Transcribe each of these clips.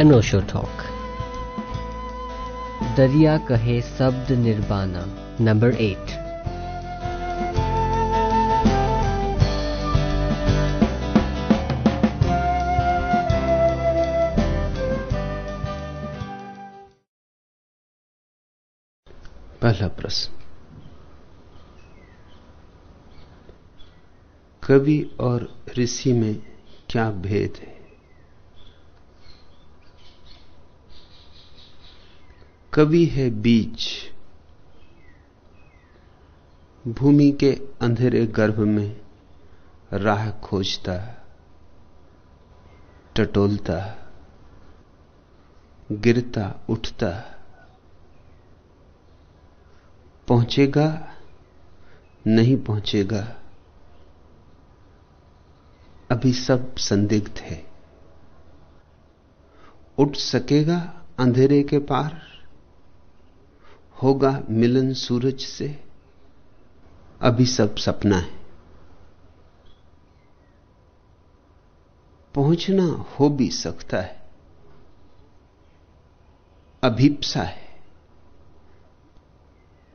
अनोशो talk दरिया कहे शब्द निर्बाना नंबर एट पहला प्रश्न। कवि और ऋषि में क्या भेद है? कवि है बीज। भूमि के अंधेरे गर्भ में राह खोजता, टटोलता, गिरता, उठता। पहुंचेगा, नहीं पहुंचेगा, अभी सब संदिग्ध है। उठ सकेगा अंधेरे के पार? होगा मिलन सूरज से। अभी सब सपना है। पहुँचना हो भी सकता है। अभीपसा है।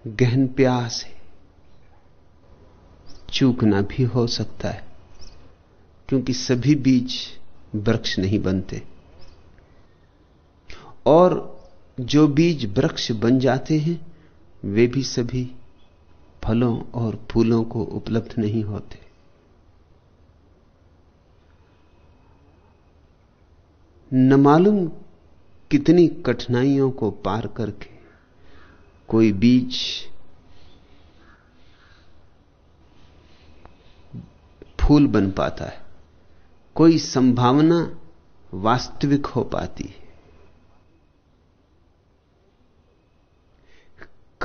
गहन प्यास है। चूकना भी हो सकता है, क्योंकि सभी बीज वृक्ष नहीं बनते। और जो बीज वृक्ष बन जाते हैं, वे भी सभी फलों और फूलों को उपलब्ध नहीं होते। न मालूम कितनी कठिनाइयों को पार करके कोई बीज फूल बन पाता है, कोई संभावना वास्तविक हो पाती है।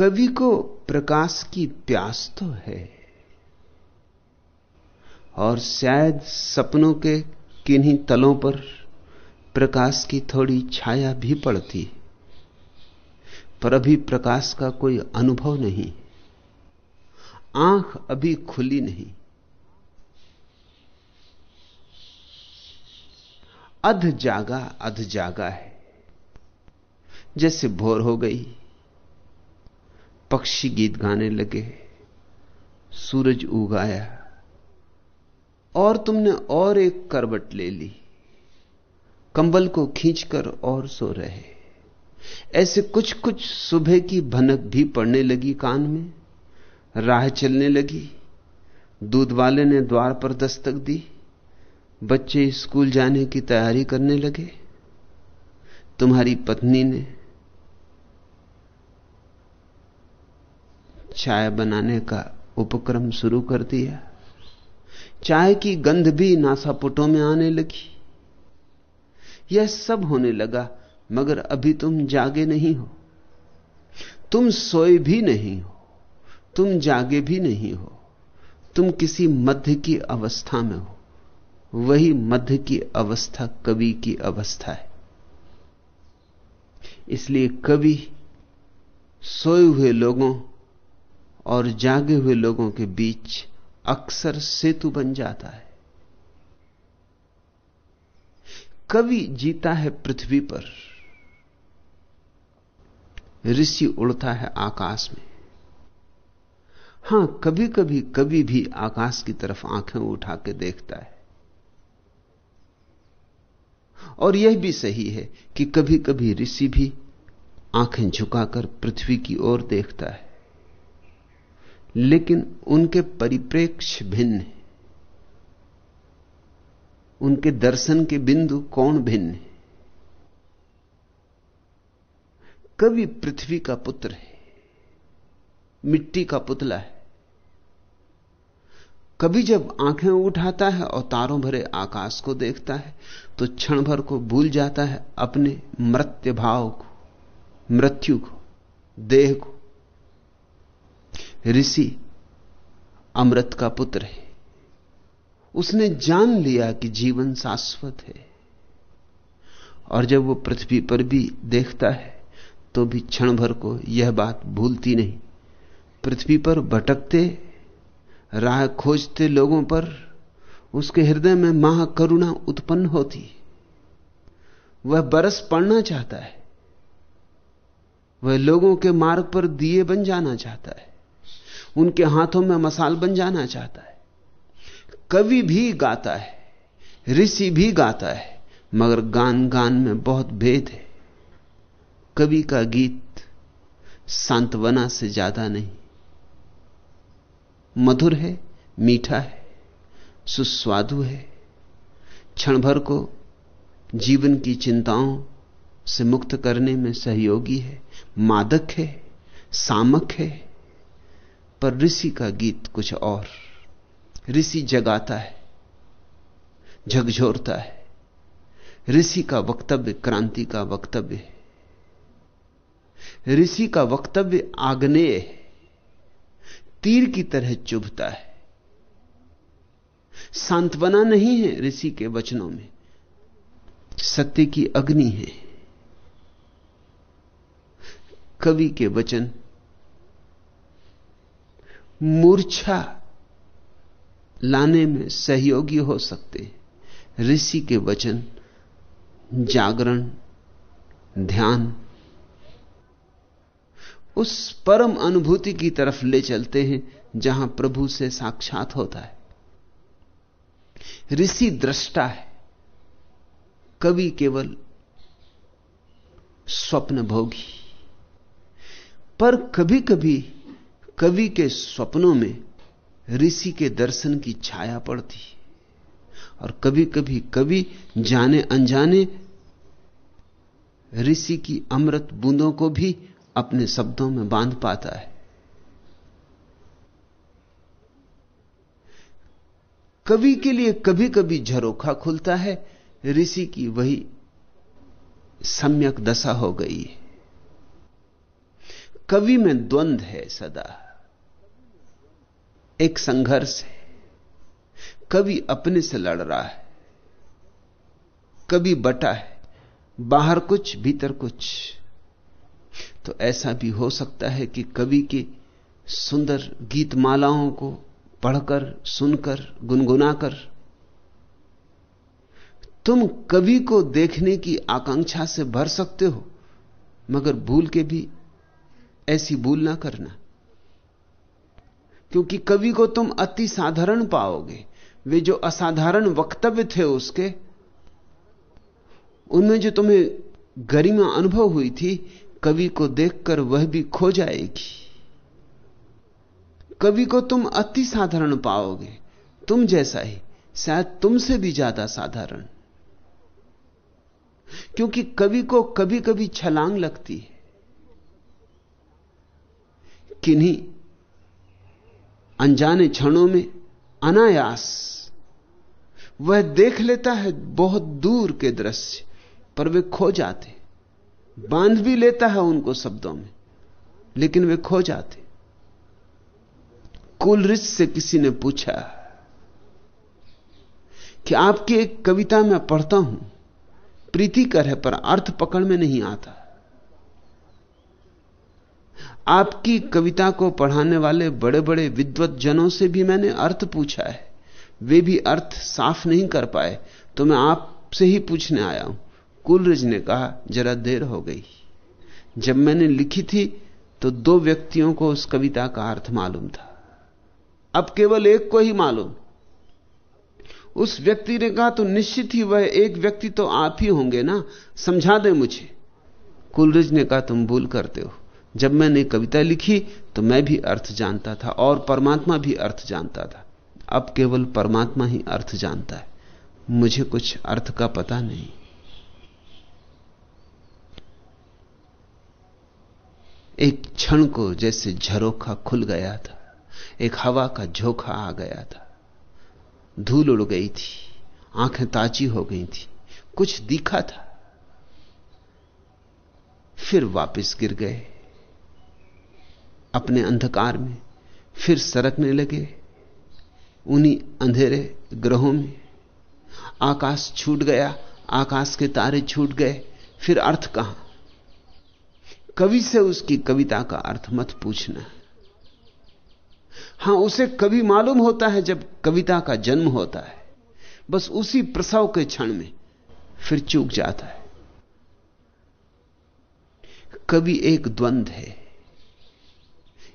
कवि को प्रकाश की प्यास तो है। और शायद सपनों के किन्हीं तलों पर प्रकाश की थोड़ी छाया भी पड़ती पर अभी प्रकाश का कोई अनुभव नहीं। आँख अभी खुली नहीं। अध जागा अध जागा है। जैसे भोर हो गई पक्षी गीत गाने लगे। सूरज उगाया और तुमने और एक करवट ले ली। कंबल को खींचकर और सो रहे। ऐसे कुछ कुछ सुबह की भनक भी पड़ने लगी कान में। राह चलने लगी। दूध वाले ने द्वार पर दस्तक दी। बच्चे स्कूल जाने की तैयारी करने लगे। तुम्हारी पत्नी ने चाय बनाने का उपक्रम शुरू कर दिया। चाय की गंध भी नासापुटों में आने लगी। यह सब होने लगा, मगर अभी तुम जागे नहीं हो। तुम सोए भी नहीं हो। तुम जागे भी नहीं हो। तुम किसी मध्य की अवस्था में हो। वही मध्य की अवस्था कवि की अवस्था है। इसलिए कवि, सोए हुए लोगों और जागे हुए लोगों के बीच अक्सर सेतु बन जाता है। कवि जीता है पृथ्वी पर, ऋषि उड़ता है आकाश में। हाँ कभी कभी कभी भी आकाश की तरफ़ आँखें उठा के देखता है। और यह भी सही है कि कभी कभी ऋषि भी आँखें झुकाकर पृथ्वी की ओर देखता है। लेकिन उनके परिप्रेक्ष्य भिन्न है। उनके दर्शन के बिंदु कौन भिन्न है? कवि पृथ्वी का पुत्र है, मिट्टी का पुतला है। कभी जब आँखें उठाता है और तारों भरे आकाश को देखता है तो क्षण भर को भूल जाता है अपने मृत्य भाव को, मृत्यु को, देह को। ऋषि अमृत का पुत्र है। उसने जान लिया कि जीवन शाश्वत है। और जब वो पृथ्वी पर भी देखता है तो भी क्षण भर को यह बात भूलती नहीं। पृथ्वी पर भटकते, राह खोजते लोगों पर उसके हृदय में महाकरुणा उत्पन्न होती। वह बरस पड़ना चाहता है। वह लोगों के मार्ग पर दिए बन जाना चाहता है। उनके हाथों में मसाल बन जाना चाहता है। कवि भी गाता है, ऋषि भी गाता है, मगर गान गान में बहुत भेद है। कवि का गीत सांत्वना से ज़्यादा नहीं। मधुर है, मीठा है, सुस्वादु है। क्षण भर को जीवन की चिंताओं से मुक्त करने में सहयोगी है, मादक है, सामक है। पर ऋषि का गीत कुछ और। ऋषि जगाता है, झकझोरता है। ऋषि का वक्तव्य क्रांति का वक्तव्य ऋषि का वक्तव्य आग्नेय तीर की तरह चुभता है। सांत्वना नहीं है ऋषि के वचनों में, सत्य की अग्नि है। कवि के वचन मूर्छा लाने में सहयोगी हो सकते हैं। ऋषि के वचन, जागरण, ध्यान, उस परम अनुभूति की तरफ़ ले चलते हैं जहाँ प्रभु से साक्षात होता है। ऋषि दृष्टा है। कवि केवल स्वप्न भोगी पर कभी कभी कवि के स्वप्नों में ऋषि के दर्शन की छाया पड़ती और कभी कभी कवि जाने अनजाने ऋषि की अमृत बूंदों को भी अपने शब्दों में बाँध पाता है। कवि के लिए कभी कभी झरोखा खुलता है, ऋषि की वही सम्यक दशा हो गई कवि में द्वंद्व है सदा। एक संघर्ष है। कवि अपने से लड़ रहा है, कभी बटा है, बाहर कुछ, भीतर कुछ। तो ऐसा भी हो सकता है कि कवि की सुंदर गीत मालाओं को पढ़कर, सुनकर, गुनगुनाकर, तुम कवि को देखने की आकांक्षा से भर सकते हो, मगर भूल के भी ऐसी भूल ना करना। क्योंकि कवि को तुम अति साधारण पाओगे। वे जो असाधारण वक्तव्य थे उसके, उनमें जो तुम्हें गरिमा अनुभव हुई थी, कवि को देखकर वह भी खो जाएगी। कवि को तुम अति साधारण पाओगे। तुम जैसा ही, शायद तुमसे भी ज़्यादा साधारण। क्योंकि कवि को कभी कभी छलांग लगती है। किन्हीं अनजाने क्षणों में अनायास। वह देख लेता है बहुत दूर के दृश्य, पर वे खो जाते। बाँध भी लेता है उनको शब्दों में, लेकिन वे खो जाते। कुलरिच से किसी ने पूछा कि आपकी एक कविता में पढ़ता हूँ, प्रीतिकर है, पर अर्थ पकड़ में नहीं आता। आपकी कविता को पढ़ाने वाले बड़े बड़े विद्वत जनों से भी मैंने अर्थ पूछा है। वे भी अर्थ साफ़ नहीं कर पाए तो मैं आपसे ही पूछने आया हूँ। कुलरिज ने कहा, जरा देर हो गई। जब मैंने लिखी थी तो दो व्यक्तियों को उस कविता का अर्थ मालूम था। अब केवल एक को ही मालूम। उस व्यक्ति ने कहा तो निश्चित ही वह एक व्यक्ति तो आप ही होंगे ना? समझा दे मुझे। कुलरज ने कहा, तुम भूल करते हो। जब मैंने कविता लिखी तो मैं भी अर्थ जानता था और परमात्मा भी अर्थ जानता था। अब केवल परमात्मा ही अर्थ जानता है। मुझे कुछ अर्थ का पता नहीं। एक क्षण को जैसे झरोखा खुल गया था। एक हवा का झोंका आ गया था। धूल उड़ गई थी। आँखें ताजी हो गई थी। कुछ दिखा था। फिर वापस गिर गए। अपने अंधकार में, फिर सरकने लगे, उन्हीं अंधेरे ग्रहों में। आकाश छूट गया, आकाश के तारे छूट गए, फिर अर्थ कहाँ? कवि से उसकी कविता का अर्थ मत पूछना। हाँ, उसे कभी मालूम होता है जब कविता का जन्म होता है। बस उसी प्रसव के क्षण में फिर चूक जाता है। कवि एक द्वंद है।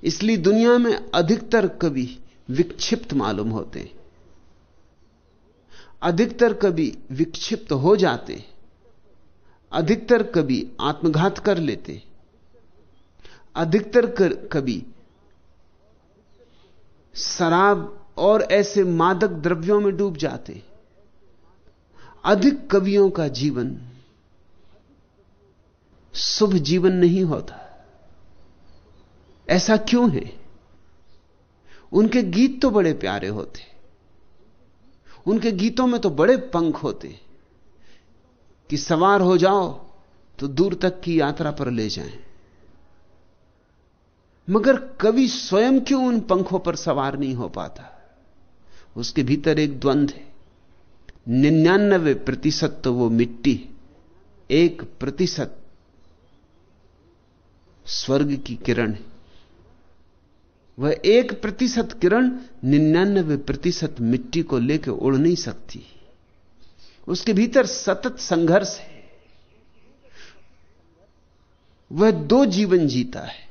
इसलिए दुनिया में अधिकतर कवि विक्षिप्त मालूम होते हैं। अधिकतर कवि विक्षिप्त हो जाते अधिकतर कवि आत्मघात कर लेते अधिकतर कवि शराब और ऐसे मादक द्रव्यों में डूब जाते अधिक कवियों का जीवन शुभ जीवन नहीं होता। ऐसा क्यों है? उनके गीत तो बड़े प्यारे होते। उनके गीतों में तो बड़े पंख होते। कि सवार हो जाओ तो दूर तक की यात्रा पर ले जाएँ। मगर कवि स्वयं क्यों उन पंखों पर सवार नहीं हो पाता? उसके भीतर एक द्वंद है। निन्यानबे प्रतिशत तो वो मिट्टी एक प्रतिशत स्वर्ग की किरण है। वह एक प्रतिशत किरण निन्यानबे प्रतिशत मिट्टी को लेकर उड़ नहीं सकती। उसके भीतर सतत संघर्ष है। वह दो जीवन जीता है।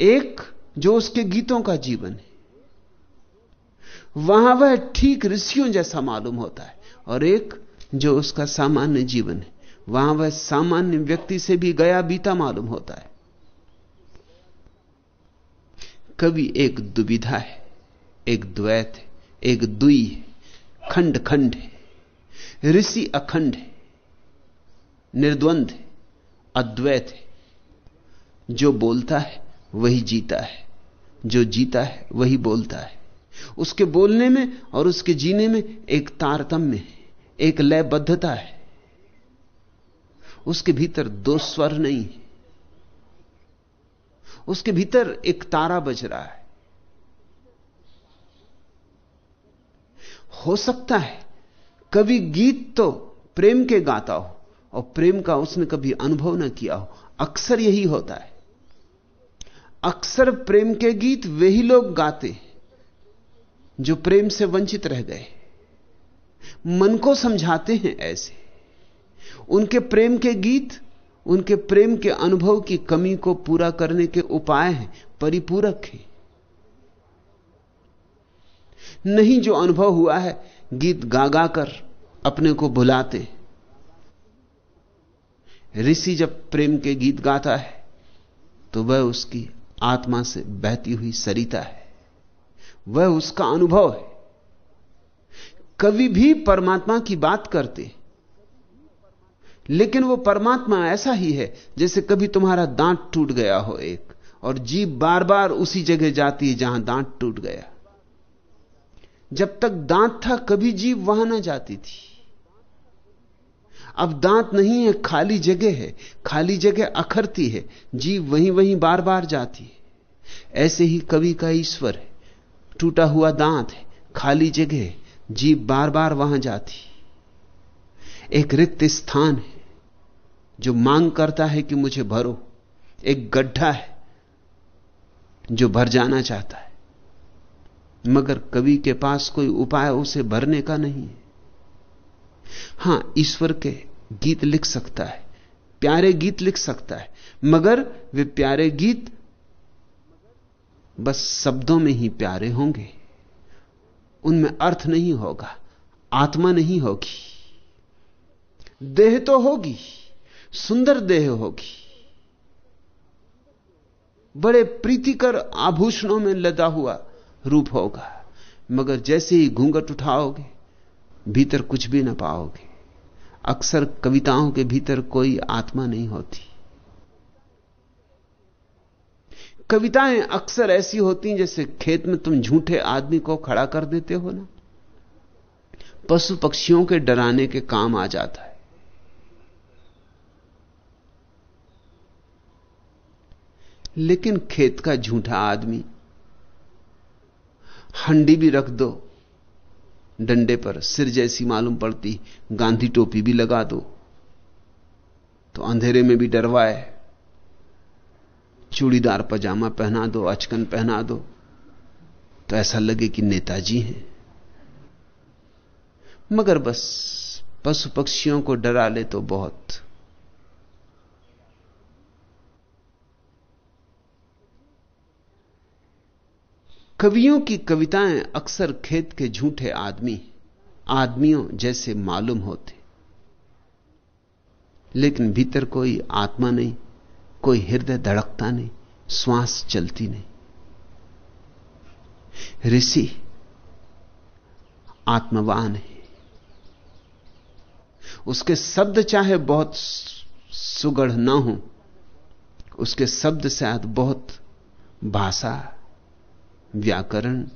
एक जो उसके गीतों का जीवन है। वहाँ वह ठीक ऋषियों जैसा मालूम होता है और एक जो उसका सामान्य जीवन है। वहाँ वह सामान्य व्यक्ति से भी गया बीता मालूम होता है। कवि एक दुविधा है, एक द्वैत है, एक दुई है, खंड खंड है, ऋषि अखंड है, निर्द्वंद है, अद्वैत है। जो बोलता है, वही जीता है। जो जीता है, वही बोलता है। उसके बोलने में और उसके जीने में एक तारतम्य है, एक लयबद्धता है। उसके भीतर दो स्वर नहीं है। उसके भीतर एक तारा बज रहा है। हो सकता है, कभी गीत तो प्रेम के गाता हो, और प्रेम का उसने कभी अनुभव ना किया हो। अक्सर यही होता है। अक्सर प्रेम के गीत वही लोग गाते जो प्रेम से वंचित रह गए। मन को समझाते हैं ऐसे। उनके प्रेम के गीत उनके प्रेम के अनुभव की कमी को पूरा करने के उपाय हैं, परिपूरक हैं। नहीं जो अनुभव हुआ है, गीत गा अपने को भुलाते ऋषि जब प्रेम के गीत गाता है तो वह उसकी आत्मा से बहती हुई सरिता है। वह उसका अनुभव है। कवि भी परमात्मा की बात करते लेकिन वो परमात्मा ऐसा ही है जैसे कभी तुम्हारा दांत टूट गया हो एक, और जीव बार बार उसी जगह जाती है जहाँ दांत टूट गया। जब तक दांत था, कभी जीव वहाँ ना जाती थी। अब दांत नहीं है, खाली जगह है, खाली जगह अखरती है जीव वहीं वहीं बार बार जाती है। ऐसे ही कवि का ईश्वर है, टूटा हुआ दांत है, खाली जगह जीव बार बार वहाँ जाती। एक रिक्त स्थान है जो मांग करता है कि मुझे भरो, एक गड्ढा है जो भर जाना चाहता है। मगर कवि के पास कोई उपाय उसे भरने का नहीं है। हाँ, ईश्वर के गीत लिख सकता है, प्यारे गीत लिख सकता है, मगर वे प्यारे गीत बस शब्दों में ही प्यारे होंगे। उनमें अर्थ नहीं होगा, आत्मा नहीं होगी। देह तो होगी। सुंदर देह होगी। बड़े प्रीतिकर आभूषणों में लदा हुआ रूप होगा। मगर जैसे ही घूंघट उठाओगे, भीतर कुछ भी ना पाओगे। अक्सर कविताओं के भीतर कोई आत्मा नहीं होती। कविताएँ अक्सर ऐसी होती जैसे खेत में तुम झूठे आदमी को खड़ा कर देते हो ना? पशु पक्षियों के डराने के काम आ जाता है। लेकिन खेत का झूठा आदमी। हंडी भी रख दो, डंडे पर सिर जैसी मालूम पड़ती, गांधी टोपी भी लगा दो। तो अंधेरे में भी डरवाए। चूड़ीदार पजामा पहना दो, अचकन पहना दो। तो ऐसा लगे कि नेताजी हैं। मगर बस, पशु पक्षियों को डरा ले तो बहुत। कवियों की कविताएँ अक्सर खेत के झूठे आदमी, आदमियों जैसे मालूम होते। लेकिन भीतर कोई आत्मा नहीं, कोई हृदय धड़कता नहीं, श्वास चलती नहीं। ऋषि आत्मवान है। उसके शब्द चाहे बहुत सुगढ़ ना हो, उसके शब्द शायद बहुत भाषा व्याकरण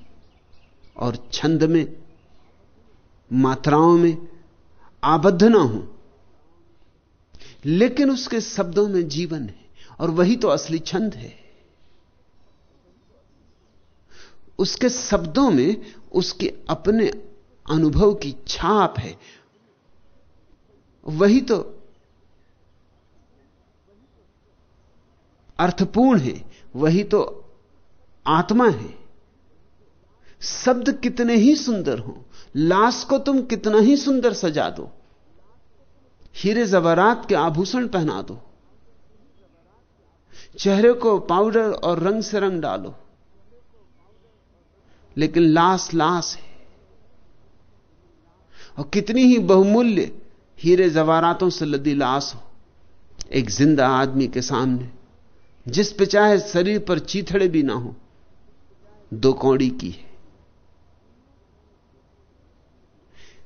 और छंद में, मात्राओं में आबद्ध ना हो। लेकिन उसके शब्दों में जीवन है और वही तो असली छंद है। उसके शब्दों में उसके अपने अनुभव की छाप है। वही तो अर्थपूर्ण है, वही तो आत्मा है। शब्द कितने ही सुंदर हो, लाश को तुम कितना ही सुंदर सजा दो, हीरे जवारात के आभूषण पहना दो, चेहरे को पाउडर और रंग से रंग डालो, लेकिन लाश लाश है। और कितनी ही बहुमूल्य हीरे जवारातों से लदी लाश हो, एक ज़िंदा आदमी के सामने, जिस पे चाहे शरीर पर चीथड़े भी ना हो, दो कौड़ी की है।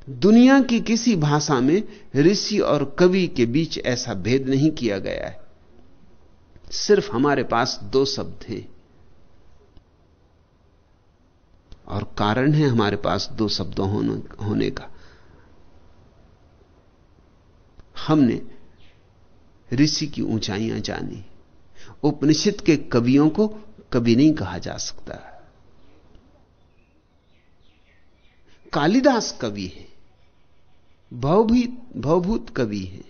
दुनिया की किसी भाषा में ऋषि और कवि के बीच ऐसा भेद नहीं किया गया है। सिर्फ़ हमारे पास दो शब्द हैं। और कारण है हमारे पास दो शब्दों होने का। हमने ऋषि की ऊंचाइयाँ जानी। उपनिषद के कवियों को कभी नहीं कहा जा सकता। कालिदास कवि है। भवभूत भवभूत कवि है।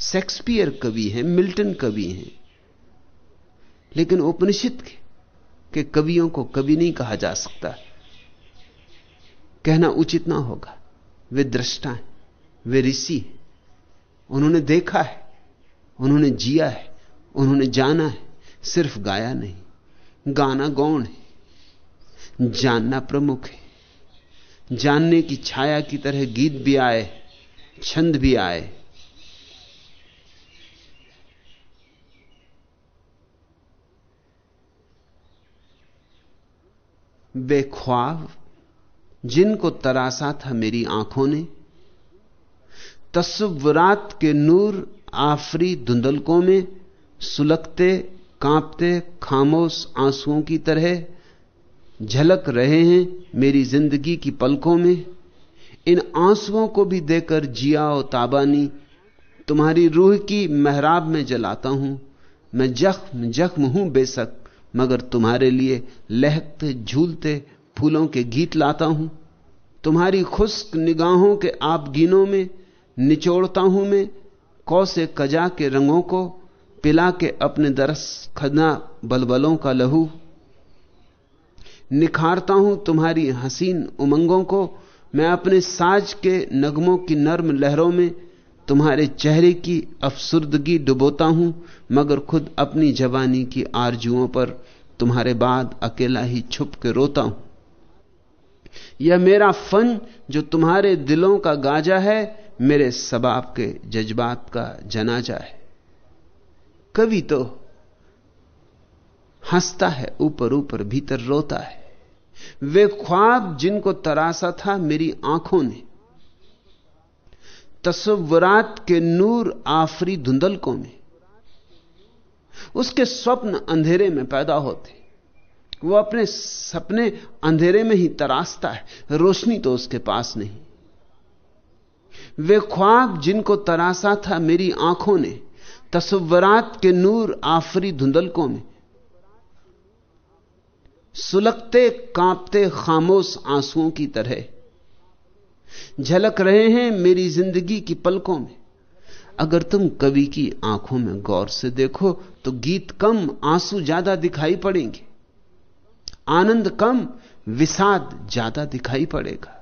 शेक्सपियर कवि है मिल्टन कवि है। लेकिन उपनिषद के, के कवियों को कवि नहीं कहा जा सकता। कहना उचित ना होगा। वे दृष्टा हैं वे ऋषि हैं। उन्होंने देखा है उन्होंने जिया है उन्होंने जाना है सिर्फ़ गाया नहीं गाना गौण है। जानना प्रमुख है। जानने की छाया की तरह गीत भी आए, छंद भी आए। बेख्वाब, जिनको तरासा था मेरी आँखों ने, तस्वरात के नूर आफरी धुंधलकों में सुलगते, कांपते, खामोश आंसुओं की तरह झलक रहे हैं मेरी ज़िंदगी की पलकों में। इन आंसुओं को भी देकर जिया और ताबानी, तुम्हारी रूह की महराब में जलाता हूँ। मैं जख्म जख्म हूँ बेशक, मगर तुम्हारे लिए लहकते, झूलते फूलों के गीत लाता हूँ। तुम्हारी खुश्क निगाहों के आप गिनों में निचोड़ता हूँ मैं, कौसे कजा के रंगों को, पिला के अपने दरस खदना बलबलों का लहू। निखारता हूँ तुम्हारी हसीन उमंगों को। मैं अपने साज के नगमों की नर्म लहरों में तुम्हारे चेहरे की अफसुर्दगी डुबोता हूँ, मगर खुद अपनी जवानी की आरजुओं पर तुम्हारे बाद अकेला ही छुप के रोता हूँ। यह मेरा फन जो तुम्हारे दिलों का गाजा है, मेरे सबाब के जज्बात का जनाजा है। कवि तो हंसता है, ऊपर ऊपर भीतर रोता है। वे ख्वाब जिनको तरासा था मेरी आँखों ने। तस्वरात के नूर आफरी धुंधलकों में। उसके स्वप्न अंधेरे में पैदा होते। वो अपने सपने अंधेरे में ही तरासता है, रोशनी तो उसके पास नहीं। वे ख्वाब जिनको तरासा था मेरी आँखों ने, तस्वरात के नूर आफरी धुंधलकों में। सुलगते, कांपते, खामोश आंसुओं की तरह। झलक रहे हैं मेरी ज़िंदगी की पलकों में। अगर तुम कवि की आँखों में गौर से देखो तो गीत कम, आँसू ज़्यादा दिखाई पड़ेंगे। आनंद कम, विषाद ज़्यादा दिखाई पड़ेगा।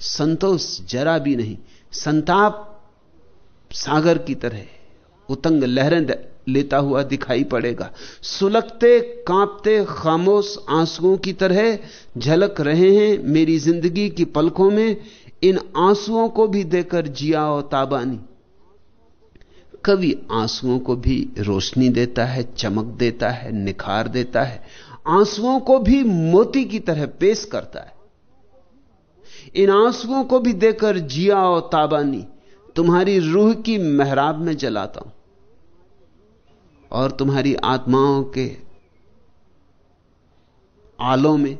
संतोष जरा भी नहीं, संताप सागर की तरह, उतंग लहरें लेता हुआ दिखाई पड़ेगा। सुलगते, कांपते, खामोश आंसुओं की तरह झलक रहे हैं मेरी ज़िंदगी की पलकों में। इन आंसुओं को भी देकर जिया और ताबानी। कवि आंसुओं को भी रोशनी देता है, चमक देता है, निखार देता है। आंसुओं को भी मोती की तरह पेश करता है। इन आंसुओं को भी देकर जिया और ताबानी। तुम्हारी रूह की मेहराब में जलाता हूँ। और तुम्हारी आत्माओं के आलों में,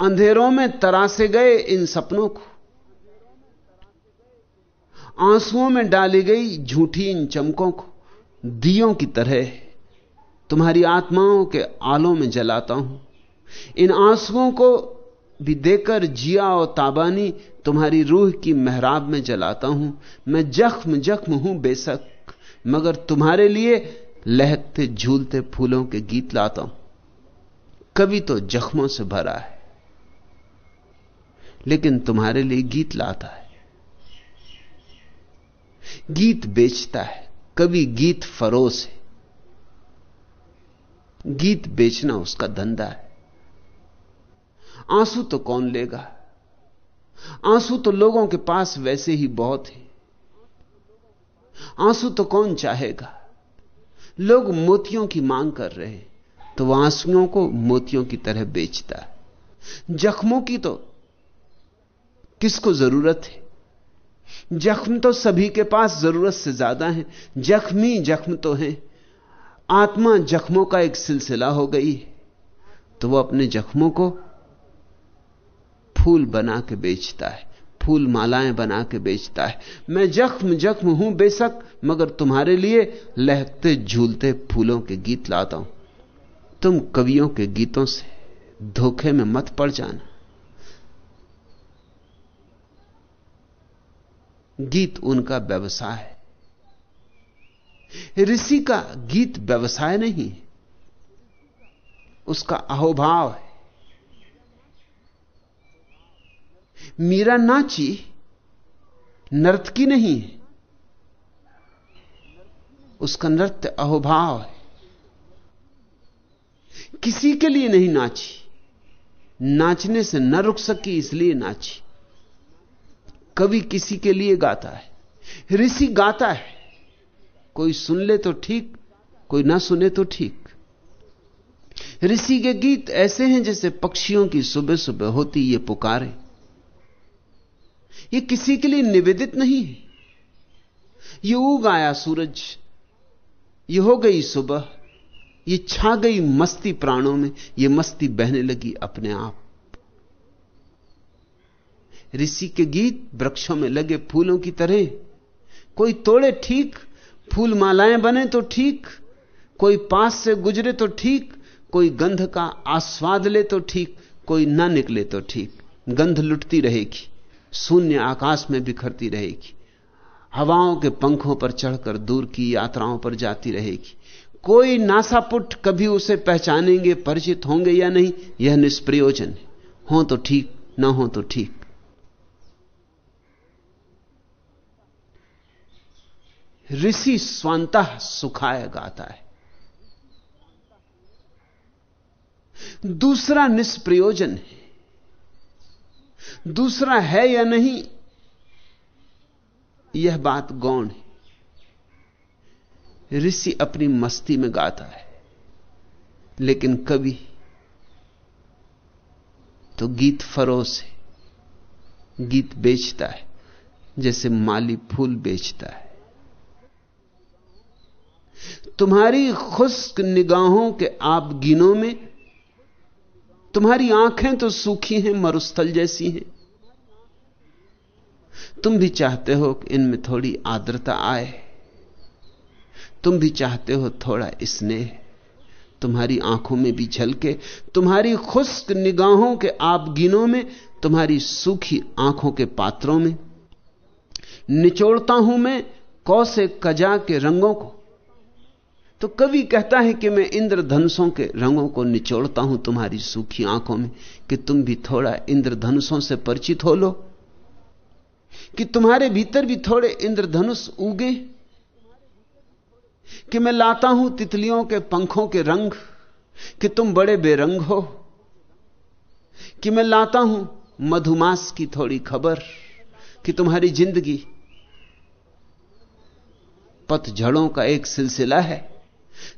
अंधेरों में तरासे गए इन सपनों को। आंसुओं में डाली गई झूठी इन चमकों को। दियों की तरह तुम्हारी आत्माओं के आलों में जलाता हूँ। इन आंसुओं को भी देकर जिया और ताबानी तुम्हारी रूह की मेहराब में जलाता हूँ। मैं जख्म जख्म हूँ बेशक। मगर तुम्हारे लिए लहकते झूलते फूलों के गीत लाता हूँ। कभी तो जख्मों से भरा है, लेकिन तुम्हारे लिए गीत लाता है। गीत बेचता है, कभी गीत फरोस है। गीत बेचना उसका धंधा है। आँसू तो कौन लेगा? आँसू तो लोगों के पास वैसे ही बहुत है। आँसू तो कौन चाहेगा? लोग मोतियों की मांग कर रहे हैं तो आंसुओं को मोतियों की तरह बेचता है। जख्मों की तो किसको ज़रूरत है? जख्म तो सभी के पास ज़रूरत से ज़्यादा है। जख्मी जख्म तो है। आत्मा जख्मों का एक सिलसिला हो गई तो वह अपने जख्मों को फूल बना के बेचता है। फूल मालाएँ बना के बेचता है। मैं जख्म जख्म हूँ बेशक, मगर तुम्हारे लिए लहकते झूलते फूलों के गीत लाता हूँ। तुम कवियों के गीतों से धोखे में मत पड़ जाना। गीत उनका व्यवसाय है। ऋषि का गीत व्यवसाय नहीं उसका अहोभाव है। मीरा नाची नर्तकी नहीं है। उसका नृत्य अहोभाव है। किसी के लिए नहीं नाची। नाचने से न रुक सकी, इसलिए नाची। कवि किसी के लिए गाता है। ऋषि गाता है। कोई सुन ले तो ठीक, कोई ना सुने तो ठीक। ऋषि के गीत ऐसे हैं जैसे पक्षियों की सुबह सुबह होती ये पुकारे। ये किसी के लिए निवेदित नहीं है। ये उग आया सूरज, ये हो गई सुबह, ये छा गई मस्ती प्राणों में, ये मस्ती बहने लगी अपने आप। ऋषि के गीत वृक्षों में लगे फूलों की तरह। कोई तोड़े ठीक, फूल मालाएँ बने तो ठीक, कोई पास से गुजरे तो ठीक, कोई गंध का आस्वाद ले तो ठीक, कोई ना निकले तो ठीक। गंध लुटती रहेगी। शून्य आकाश में बिखरती रहेगी। हवाओं के पंखों पर चढ़कर दूर की यात्राओं पर जाती रहेगी। कोई नासापुट कभी उसे पहचानेंगे, परिचित होंगे या नहीं, यह निष्प्रयोजन है। हो तो ठीक, ना हो तो ठीक। ऋषि स्वांता सुखाय गाता है। दूसरा निष्प्रयोजन है। दूसरा है या नहीं, यह बात गौण है। ऋषि अपनी मस्ती में गाता है, लेकिन कवि तो गीत फरोस है। गीत बेचता है, जैसे माली फूल बेचता है। तुम्हारी खुश्क निगाहों के आप गिनों में तुम्हारी आँखें तो सूखी हैं, मरुस्थल जैसी हैं। तुम भी चाहते हो कि इनमें थोड़ी आर्द्रता आए। तुम भी चाहते हो थोड़ा स्नेह। तुम्हारी आँखों में भी झलके। तुम्हारी खुश्क निगाहों के आप गिनों में, तुम्हारी सूखी आँखों के पात्रों में। निचोड़ता हूँ मैं कौसे कजा के रंगों को। तो कवि कहता है कि मैं इंद्रधनुषों के रंगों को निचोड़ता हूँ तुम्हारी सूखी आँखों में, कि तुम भी थोड़ा इंद्रधनुषों से परिचित हो लो। कि तुम्हारे भीतर भी थोड़े इंद्रधनुष उगे। कि मैं लाता हूँ तितलियों के पंखों के रंग, कि तुम बड़े बेरंग हो। कि मैं लाता हूँ मधुमास की थोड़ी खबर, कि तुम्हारी ज़िंदगी पतझड़ों का एक सिलसिला है।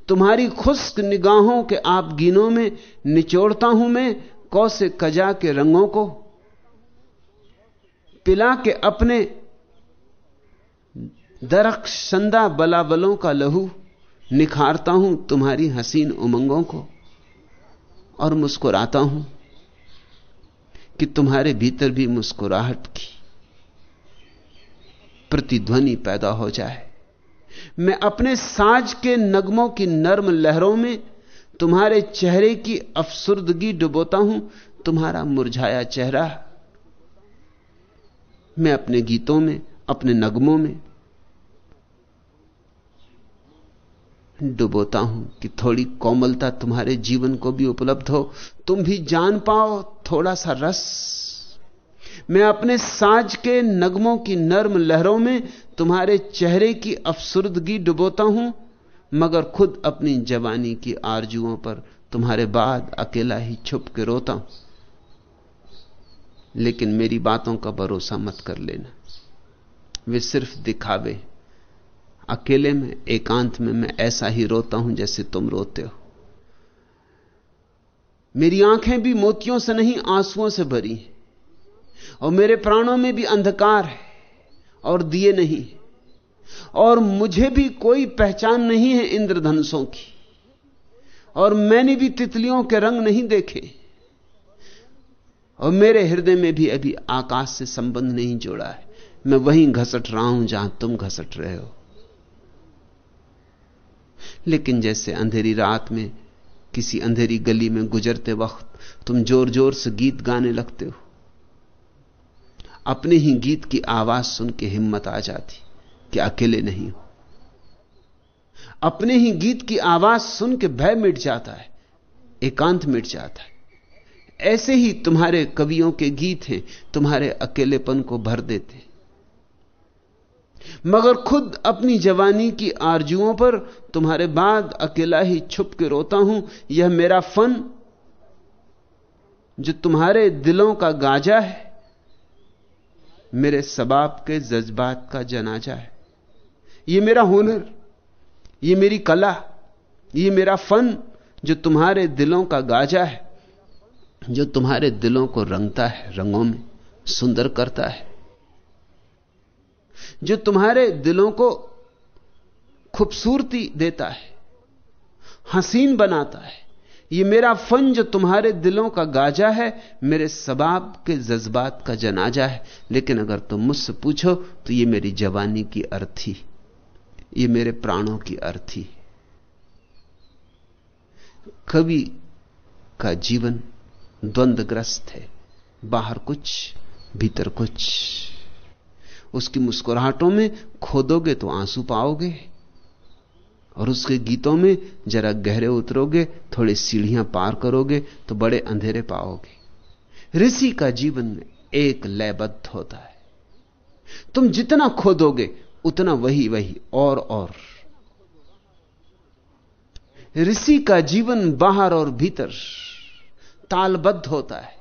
तुम्हारी खुश्क निगाहों के आप गिनों में निचोड़ता हूँ मैं, कौसे कजा के रंगों को? पिला के अपने दरख संदा बलाबलों का लहू निखारता हूँ तुम्हारी हसीन उमंगों को और मुस्कुराता हूँ कि तुम्हारे भीतर भी मुस्कुराहट की प्रतिध्वनि पैदा हो जाए। मैं अपने साज के नगमों की नर्म लहरों में तुम्हारे चेहरे की अफसुर्दगी डुबोता हूँ, तुम्हारा मुरझाया चेहरा। मैं अपने गीतों में, अपने नगमों में डुबोता हूँ कि थोड़ी कोमलता तुम्हारे जीवन को भी उपलब्ध हो। तुम भी जान पाओ थोड़ा सा रस। मैं अपने साज के नगमों की नर्म लहरों में तुम्हारे चेहरे की अफसुर्दगी डुबोता हूँ, मगर खुद अपनी जवानी की आरजुओं पर तुम्हारे बाद अकेला ही छुप के रोता हूँ। लेकिन मेरी बातों का भरोसा मत कर लेना। वे सिर्फ़ दिखावे। अकेले में, एकांत में मैं ऐसा ही रोता हूँ जैसे तुम रोते हो। मेरी आँखें भी मोतियों से नहीं, आंसुओं से भरी हैं, और मेरे प्राणों में भी अंधकार है। और दिए नहीं और मुझे भी कोई पहचान नहीं है इंद्रधनुषों की। और मैंने भी तितलियों के रंग नहीं देखे। और मेरे हृदय में भी अभी आकाश से संबंध नहीं जोड़ा है। मैं वहीं घसट रहा हूँ जहाँ तुम घसट रहे हो। लेकिन जैसे अंधेरी रात में किसी अंधेरी गली में गुजरते वक्त तुम ज़ोर ज़ोर से गीत गाने लगते हो अपने ही गीत की आवाज़ सुन के हिम्मत आ जाती कि अकेले नहीं हो। अपने ही गीत की आवाज़ सुन के भय मिट जाता है, एकांत मिट जाता है। ऐसे ही तुम्हारे कवियों के गीत हैं, तुम्हारे अकेलेपन को भर देते मगर खुद अपनी जवानी की आरजुओं पर तुम्हारे बाद अकेला ही छुप के रोता हूँ, यह मेरा फन, जो तुम्हारे दिलों का गाजा है। मेरे सबाब के जज्बात का जनाजा है। यह मेरा हुनर यह मेरी कला यह मेरा फन जो तुम्हारे दिलों का गाजा है, जो तुम्हारे दिलों को रंगता है, रंगों में सुंदर करता है, जो तुम्हारे दिलों को खूबसूरती देता है, हसीन बनाता है। ये मेरा फन जो तुम्हारे दिलों का गाजा है, मेरे सबाब के जज्बात का जनाजा है। लेकिन अगर तुम मुझसे पूछो तो ये मेरी जवानी की अर्थी, ये मेरे प्राणों की अर्थी। कवि का जीवन द्वंद्वग्रस्त है, बाहर कुछ, भीतर कुछ। उसकी मुस्कुराहटों में खोदोगे तो आँसू पाओगे। और उसके गीतों में जरा गहरे उतरोगे, थोड़ी सीढ़ियाँ पार करोगे तो बड़े अंधेरे पाओगे। ऋषि का जीवन एक लयबद्ध होता है। तुम जितना खोदोगे, उतना वही वही और और। ऋषि का जीवन बाहर और भीतर तालबद्ध होता है।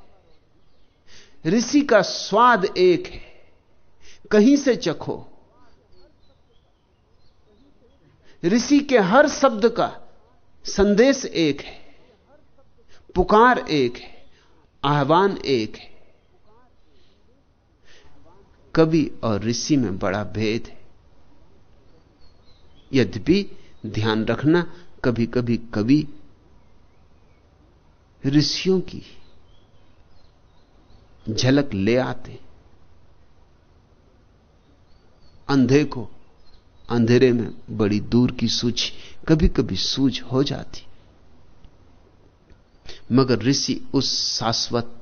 ऋषि का स्वाद एक है। कहीं से चखो ऋषि के हर शब्द का संदेश एक है, पुकार एक है, आह्वान एक है। कवि और ऋषि में बड़ा भेद है। यद्यपि ध्यान रखना कभी कभी कवि ऋषियों की झलक ले आते अंधे को अंधेरे में बड़ी दूर की सूझी कभी कभी सूझ हो जाती। मगर ऋषि उस शाश्वत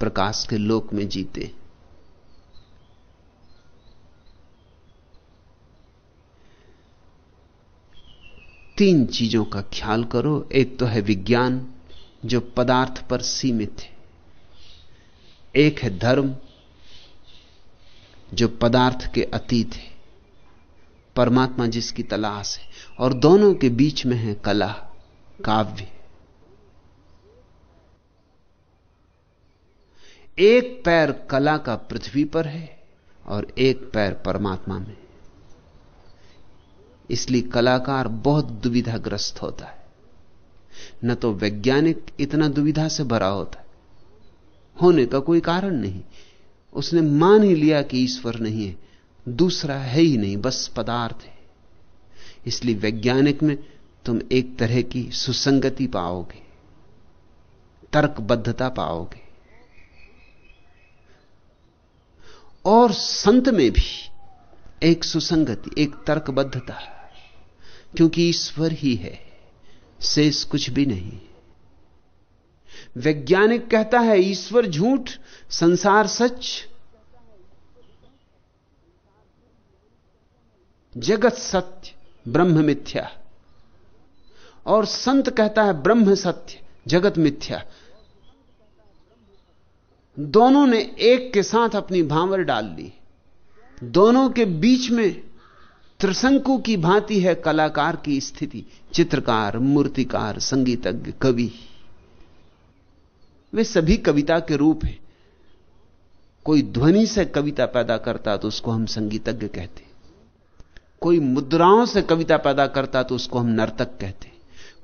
प्रकाश के लोक में जीते। तीन चीज़ों का ख्याल करो। एक तो है विज्ञान, जो पदार्थ पर सीमित है। एक है धर्म, जो पदार्थ के अतीत है। परमात्मा जिसकी तलाश है, और दोनों के बीच में है कला, काव्य। एक पैर कला का पृथ्वी पर है, और एक पैर परमात्मा में। इसलिए कलाकार बहुत दुविधाग्रस्त होता है। न तो वैज्ञानिक इतना दुविधा से भरा होता है। होने का कोई कारण नहीं। उसने मान ही लिया कि ईश्वर नहीं है। दूसरा है ही नहीं, बस पदार्थ है। इसलिए वैज्ञानिक में तुम एक तरह की सुसंगति पाओगे, तर्कबद्धता पाओगे। और संत में भी एक सुसंगति, एक तर्कबद्धता, क्योंकि ईश्वर ही है, शेष कुछ भी नहीं। वैज्ञानिक कहता है, ईश्वर झूठ, संसार सच जगत सत्य, ब्रह्म मिथ्या। और संत कहता है, ब्रह्म सत्य, जगत मिथ्या। दोनों ने एक के साथ अपनी भांवर डाल ली दोनों के बीच में त्रिशंकु की भांति है कलाकार की स्थिति, चित्रकार, मूर्तिकार, संगीतज्ञ, कवि। वे सभी कविता के रूप हैं। कोई ध्वनि से कविता पैदा करता तो उसको हम संगीतज्ञ कहते कोई मुद्राओं से कविता पैदा करता है तो उसको हम नर्तक कहते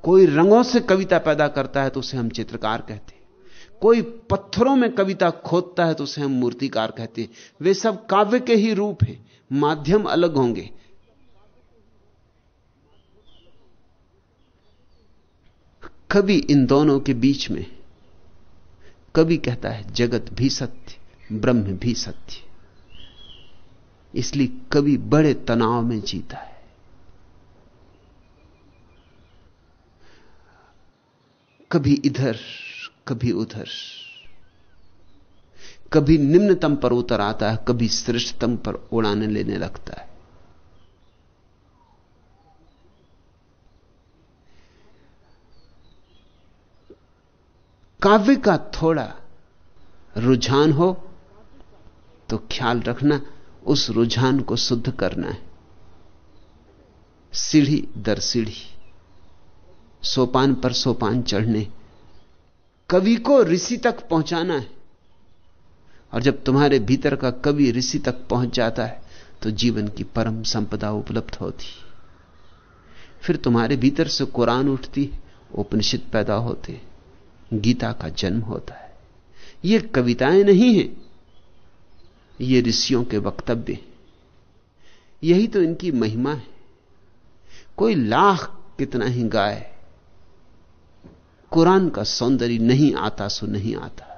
कोई रंगों से कविता पैदा करता है तो उसे हम चित्रकार कहते कोई पत्थरों में कविता खोदता है तो उसे हम मूर्तिकार कहते वे सब काव्य के ही रूप हैं, माध्यम अलग होंगे। कभी इन दोनों के बीच में कभी कहता है, जगत भी सत्य, ब्रह्म भी सत्य। इसलिए कभी बड़े तनाव में जीता है। कभी इधर, कभी उधर। कभी निम्नतम पर उतर आता है, कभी श्रेष्ठतम पर उड़ाने लेने लगता है। काव्य का थोड़ा रुझान हो तो ख्याल रखना। उस रुझान को शुद्ध करना है। सीढ़ी दर सीढ़ी, सोपान पर सोपान चढ़ने, कवि को ऋषि तक पहुंचाना है। और जब तुम्हारे भीतर का कवि ऋषि तक पहुँच जाता है तो जीवन की परम संपदा उपलब्ध होती। फिर तुम्हारे भीतर से कुरान उठती, उपनिषद पैदा होते, गीता का जन्म होता है। ये कविताएँ नहीं हैं। ये ऋषियों के वक्तव्य यही तो इनकी महिमा है। कोई लाख कितना ही गाए। कुरान का सौंदर्य नहीं आता, सो नहीं आता।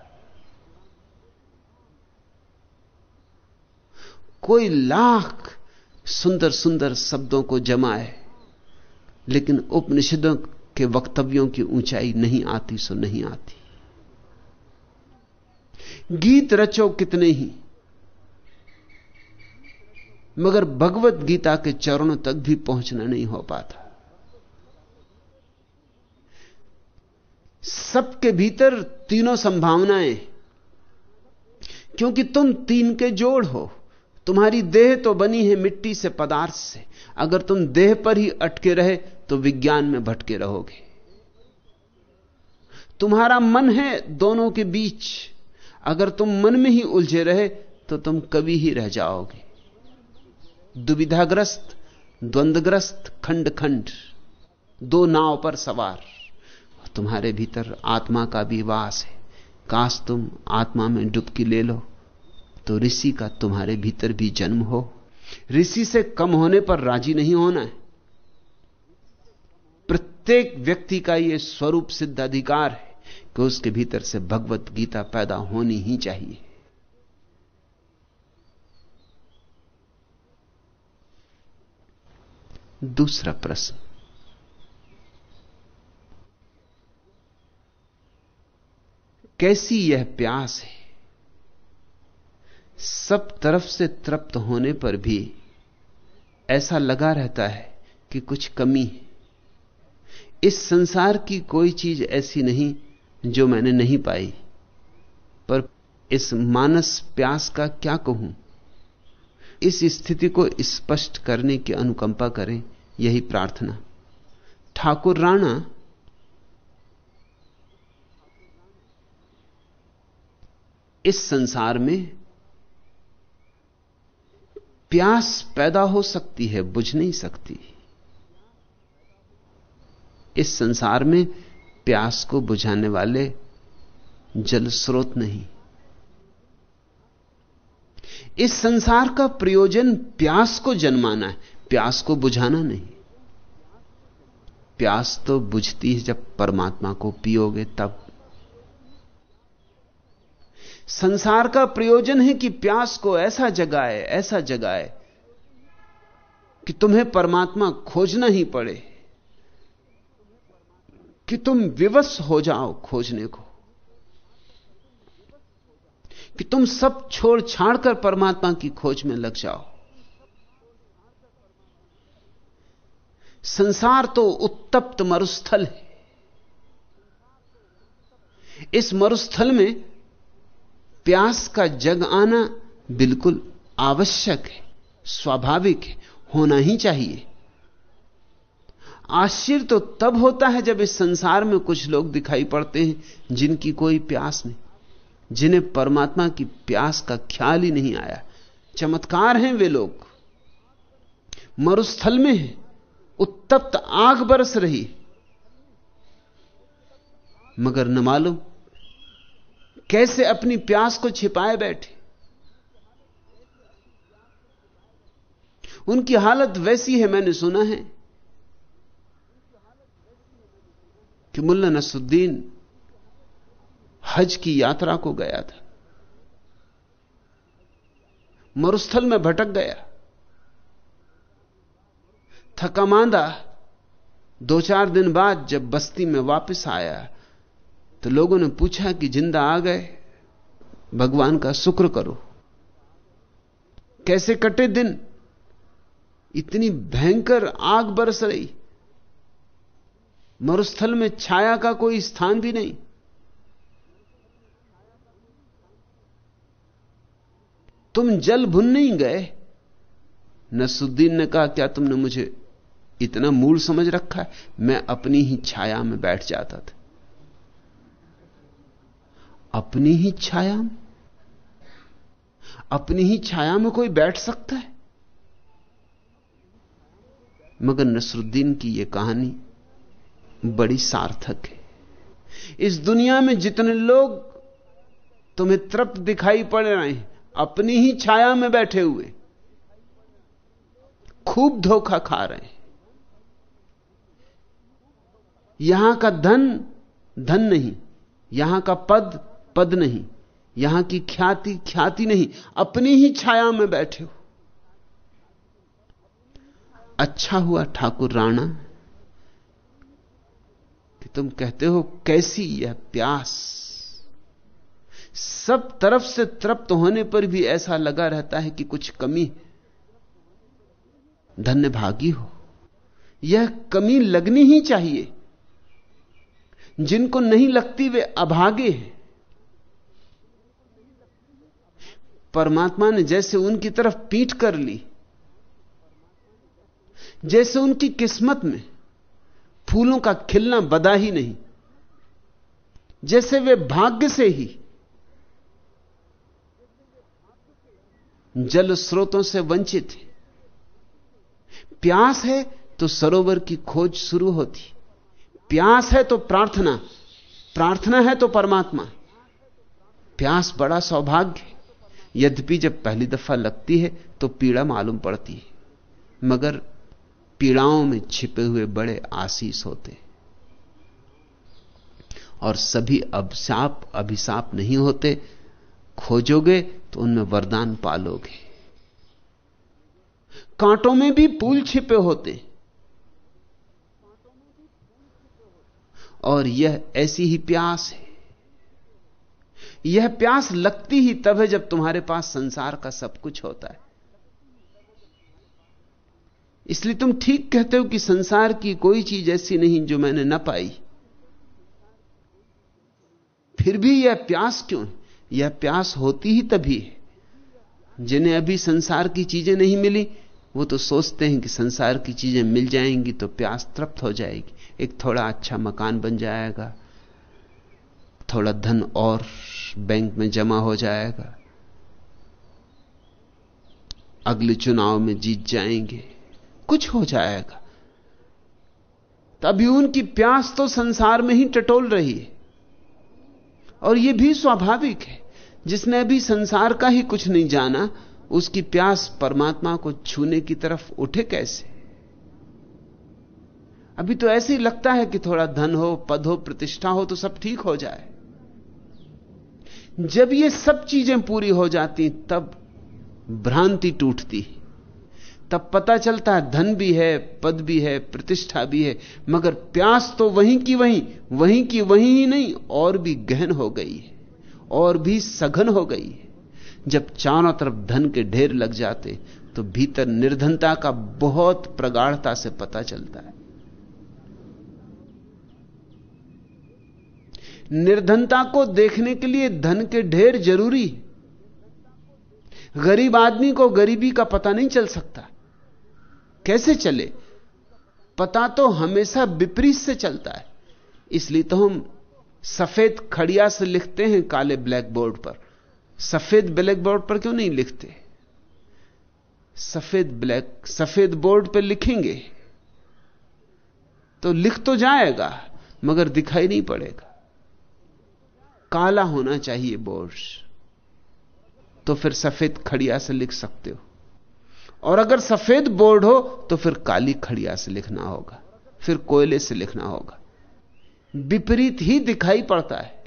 कोई लाख सुंदर सुंदर शब्दों को जमाए, लेकिन उपनिषदों के वक्तव्यों की ऊंचाई नहीं आती, सो नहीं आती। गीत रचो कितने ही मगर भगवत गीता के चरणों तक भी पहुँचना नहीं हो पाता। सबके भीतर तीनों संभावनाएँ, क्योंकि तुम तीन के जोड़ हो। तुम्हारी देह तो बनी है मिट्टी से पदार्थ से। अगर तुम देह पर ही अटके रहे तो विज्ञान में भटके रहोगे। तुम्हारा मन है दोनों के बीच। अगर तुम मन में ही उलझे रहे तो तुम कभी ही रह जाओगे। दुविधाग्रस्त, द्वंद्वग्रस्त खंड खंड दो नाव पर सवार। तुम्हारे भीतर आत्मा का भी वास है। काश तुम आत्मा में डुबकी ले लो तो ऋषि का तुम्हारे भीतर भी जन्म हो। ऋषि से कम होने पर राज़ी नहीं होना है। प्रत्येक व्यक्ति का यह स्वरूप सिद्ध अधिकार है कि उसके भीतर से भगवत गीता पैदा होनी ही चाहिए। दूसरा प्रश्न। कैसी यह प्यास है? सब तरफ़ से तृप्त होने पर भी ऐसा लगा रहता है कि कुछ कमी है। इस संसार की कोई चीज़ ऐसी नहीं जो मैंने नहीं पाई। पर इस मानस प्यास का क्या कहूँ? इस स्थिति को स्पष्ट करने की अनुकंपा करें। यही प्रार्थना। ठाकुर राणा, इस संसार में प्यास पैदा हो सकती है, बुझ नहीं सकती। इस संसार में प्यास को बुझाने वाले जल स्रोत नहीं। इस संसार का प्रयोजन प्यास को जन्माना है। प्यास को बुझाना नहीं। प्यास तो बुझती है जब परमात्मा को पियोगे तब। संसार का प्रयोजन है कि प्यास को ऐसा जगाए ऐसा जगाए कि तुम्हें परमात्मा खोजना ही पड़े, कि तुम विवश हो जाओ खोजने को, कि तुम सब छोड़ छाड़ कर परमात्मा की खोज में लग जाओ। संसार तो उत्तप्त मरुस्थल है। इस मरुस्थल में प्यास का जग आना बिल्कुल आवश्यक है, स्वाभाविक है, होना ही चाहिए। आश्चर्य तो तब होता है जब इस संसार में कुछ लोग दिखाई पड़ते हैं जिनकी कोई प्यास नहीं, जिन्हें परमात्मा की प्यास का ख्याल ही नहीं आया। चमत्कार हैं वे लोग। मरुस्थल में है। उत्तप्त आग बरस रही। मगर न मालूम कैसे अपनी प्यास को छिपाए बैठे। उनकी हालत वैसी है, मैंने सुना है कि मुल्ला नसुद्दीन हज की यात्रा को गया था। मरुस्थल में भटक गया। थका मांदा दो चार दिन बाद जब बस्ती में वापस आया तो लोगों ने पूछा कि ज़िंदा आ गए? भगवान का शुक्र करो। कैसे कटे दिन? इतनी भयंकर आग बरस रही। मरुस्थल में छाया का कोई स्थान भी नहीं। तुम जल भुन नहीं गए? नसुद्दीन ने कहा, क्या तुमने मुझे इतना मूल समझ रखा है, मैं अपनी ही छाया में बैठ जाता था। अपनी ही छाया में? अपनी ही छाया में कोई बैठ सकता है? मगर नसरुद्दीन की यह कहानी बड़ी सार्थक है। इस दुनिया में जितने लोग तुम्हें तृप्त दिखाई पड़ रहे हैं, अपनी ही छाया में बैठे हुए, खूब धोखा खा रहे हैं। यहाँ का धन धन नहीं। यहाँ का पद पद नहीं। यहाँ की ख्याति ख्याति नहीं। अपनी ही छाया में बैठे हो। अच्छा हुआ ठाकुर राणा कि तुम कहते हो, कैसी यह प्यास? सब तरफ़ से तृप्त होने पर भी ऐसा लगा रहता है कि कुछ कमी धन्य भागी हो। यह कमी लगनी ही चाहिए। जिनको नहीं लगती वे अभागे हैं। परमात्मा ने जैसे उनकी तरफ़ पीठ कर ली, जैसे उनकी किस्मत में फूलों का खिलना बदा ही नहीं, जैसे वे भाग्य से ही जल स्रोतों से वंचित है। प्यास है तो सरोवर की खोज शुरू होती। प्यास है तो प्रार्थना प्रार्थना है तो परमात्मा। प्यास बड़ा सौभाग्य यद्यपि जब पहली दफ़ा लगती है तो पीड़ा मालूम पड़ती है। मगर पीड़ाओं में छिपे हुए बड़े आशीष होते और सभी अभिशाप अभिशाप नहीं होते। खोजोगे तो उनमें वरदान पालोगे। कांटों में भी फूल छिपे होते और यह ऐसी ही प्यास है। यह प्यास लगती ही तब है जब तुम्हारे पास संसार का सब कुछ होता है। इसलिए तुम ठीक कहते हो कि संसार की कोई चीज़ ऐसी नहीं जो मैंने न पाई। फिर भी यह प्यास क्यों? यह प्यास होती ही तभी है। जिन्हें अभी संसार की चीज़ें नहीं मिली, वो तो सोचते हैं कि संसार की चीज़ें मिल जाएँगी तो प्यास तृप्त हो जाएगी। एक थोड़ा अच्छा मकान बन जाएगा, थोड़ा धन और बैंक में जमा हो जाएगा। अगले चुनाव में जीत जाएँगे, कुछ हो जाएगा। तभी उनकी प्यास तो संसार में ही टटोल रही है। और यह भी स्वाभाविक है, जिसने अभी संसार का ही कुछ नहीं जाना, उसकी प्यास परमात्मा को छूने की तरफ़ उठे कैसे? अभी तो ऐसे ही लगता है कि थोड़ा धन हो, पद हो, प्रतिष्ठा हो तो सब ठीक हो जाए। जब ये सब चीज़ें पूरी हो जाती, तब भ्रांति टूटती। तब पता चलता है धन भी है, पद भी है, प्रतिष्ठा भी है, मगर प्यास तो वहीं की वहीं वहीं की वहीं ही नहीं, और भी गहन हो गई है, और भी सघन हो गई है। जब चारों तरफ़ धन के ढेर लग जाते तो भीतर निर्धनता का बहुत प्रगाढ़ता से पता चलता है। निर्धनता को देखने के लिए धन के ढेर ज़रूरी गरीब आदमी को गरीबी का पता नहीं चल सकता। कैसे चले? पता तो हमेशा विपरीत से चलता है। इसलिए तो हम सफ़ेद खड़िया से लिखते हैं काले ब्लैक बोर्ड पर। सफ़ेद ब्लैक बोर्ड पर क्यों नहीं लिखते? सफ़ेद ब्लैक, सफ़ेद बोर्ड पर लिखेंगे। तो लिख तो जाएगा, मगर दिखाई नहीं पड़ेगा। काला होना चाहिए बोर्ड तो फिर सफ़ेद खड़िया से लिख सकते हो। और अगर सफ़ेद बोर्ड हो तो फिर काली खड़िया से लिखना होगा। फिर कोयले से लिखना होगा। विपरीत ही दिखाई पड़ता है।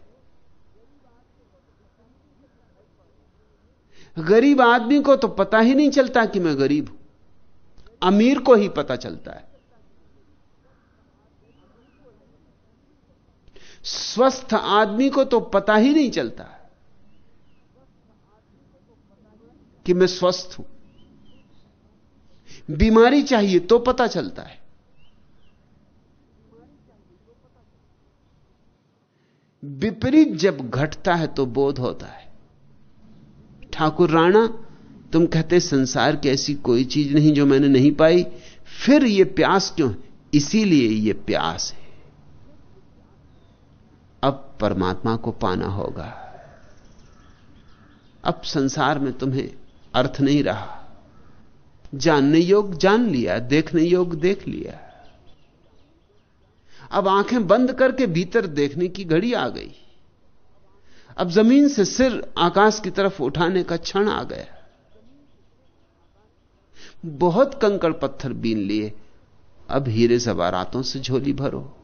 गरीब आदमी को तो पता ही नहीं चलता कि मैं गरीब हूँ। अमीर को ही पता चलता है। स्वस्थ आदमी को तो पता ही नहीं चलता कि मैं स्वस्थ हूँ। बीमारी चाहिए तो पता चलता है। विपरीत जब घटता है तो बोध होता है। ठाकुर राणा, तुम कहते संसार की ऐसी कोई चीज़ नहीं जो मैंने नहीं पाई, फिर यह प्यास क्यों है? इसीलिए यह प्यास है। अब परमात्मा को पाना होगा। अब संसार में तुम्हें अर्थ नहीं रहा। जानने योग जान लिया, देखने योग देख लिया। अब आँखें बंद करके भीतर देखने की घड़ी आ गई। अब ज़मीन से सिर आकाश की तरफ़ उठाने का क्षण आ गया। बहुत कंकड़ पत्थर बीन लिए। अब हीरे सवारातों से झोली भरो।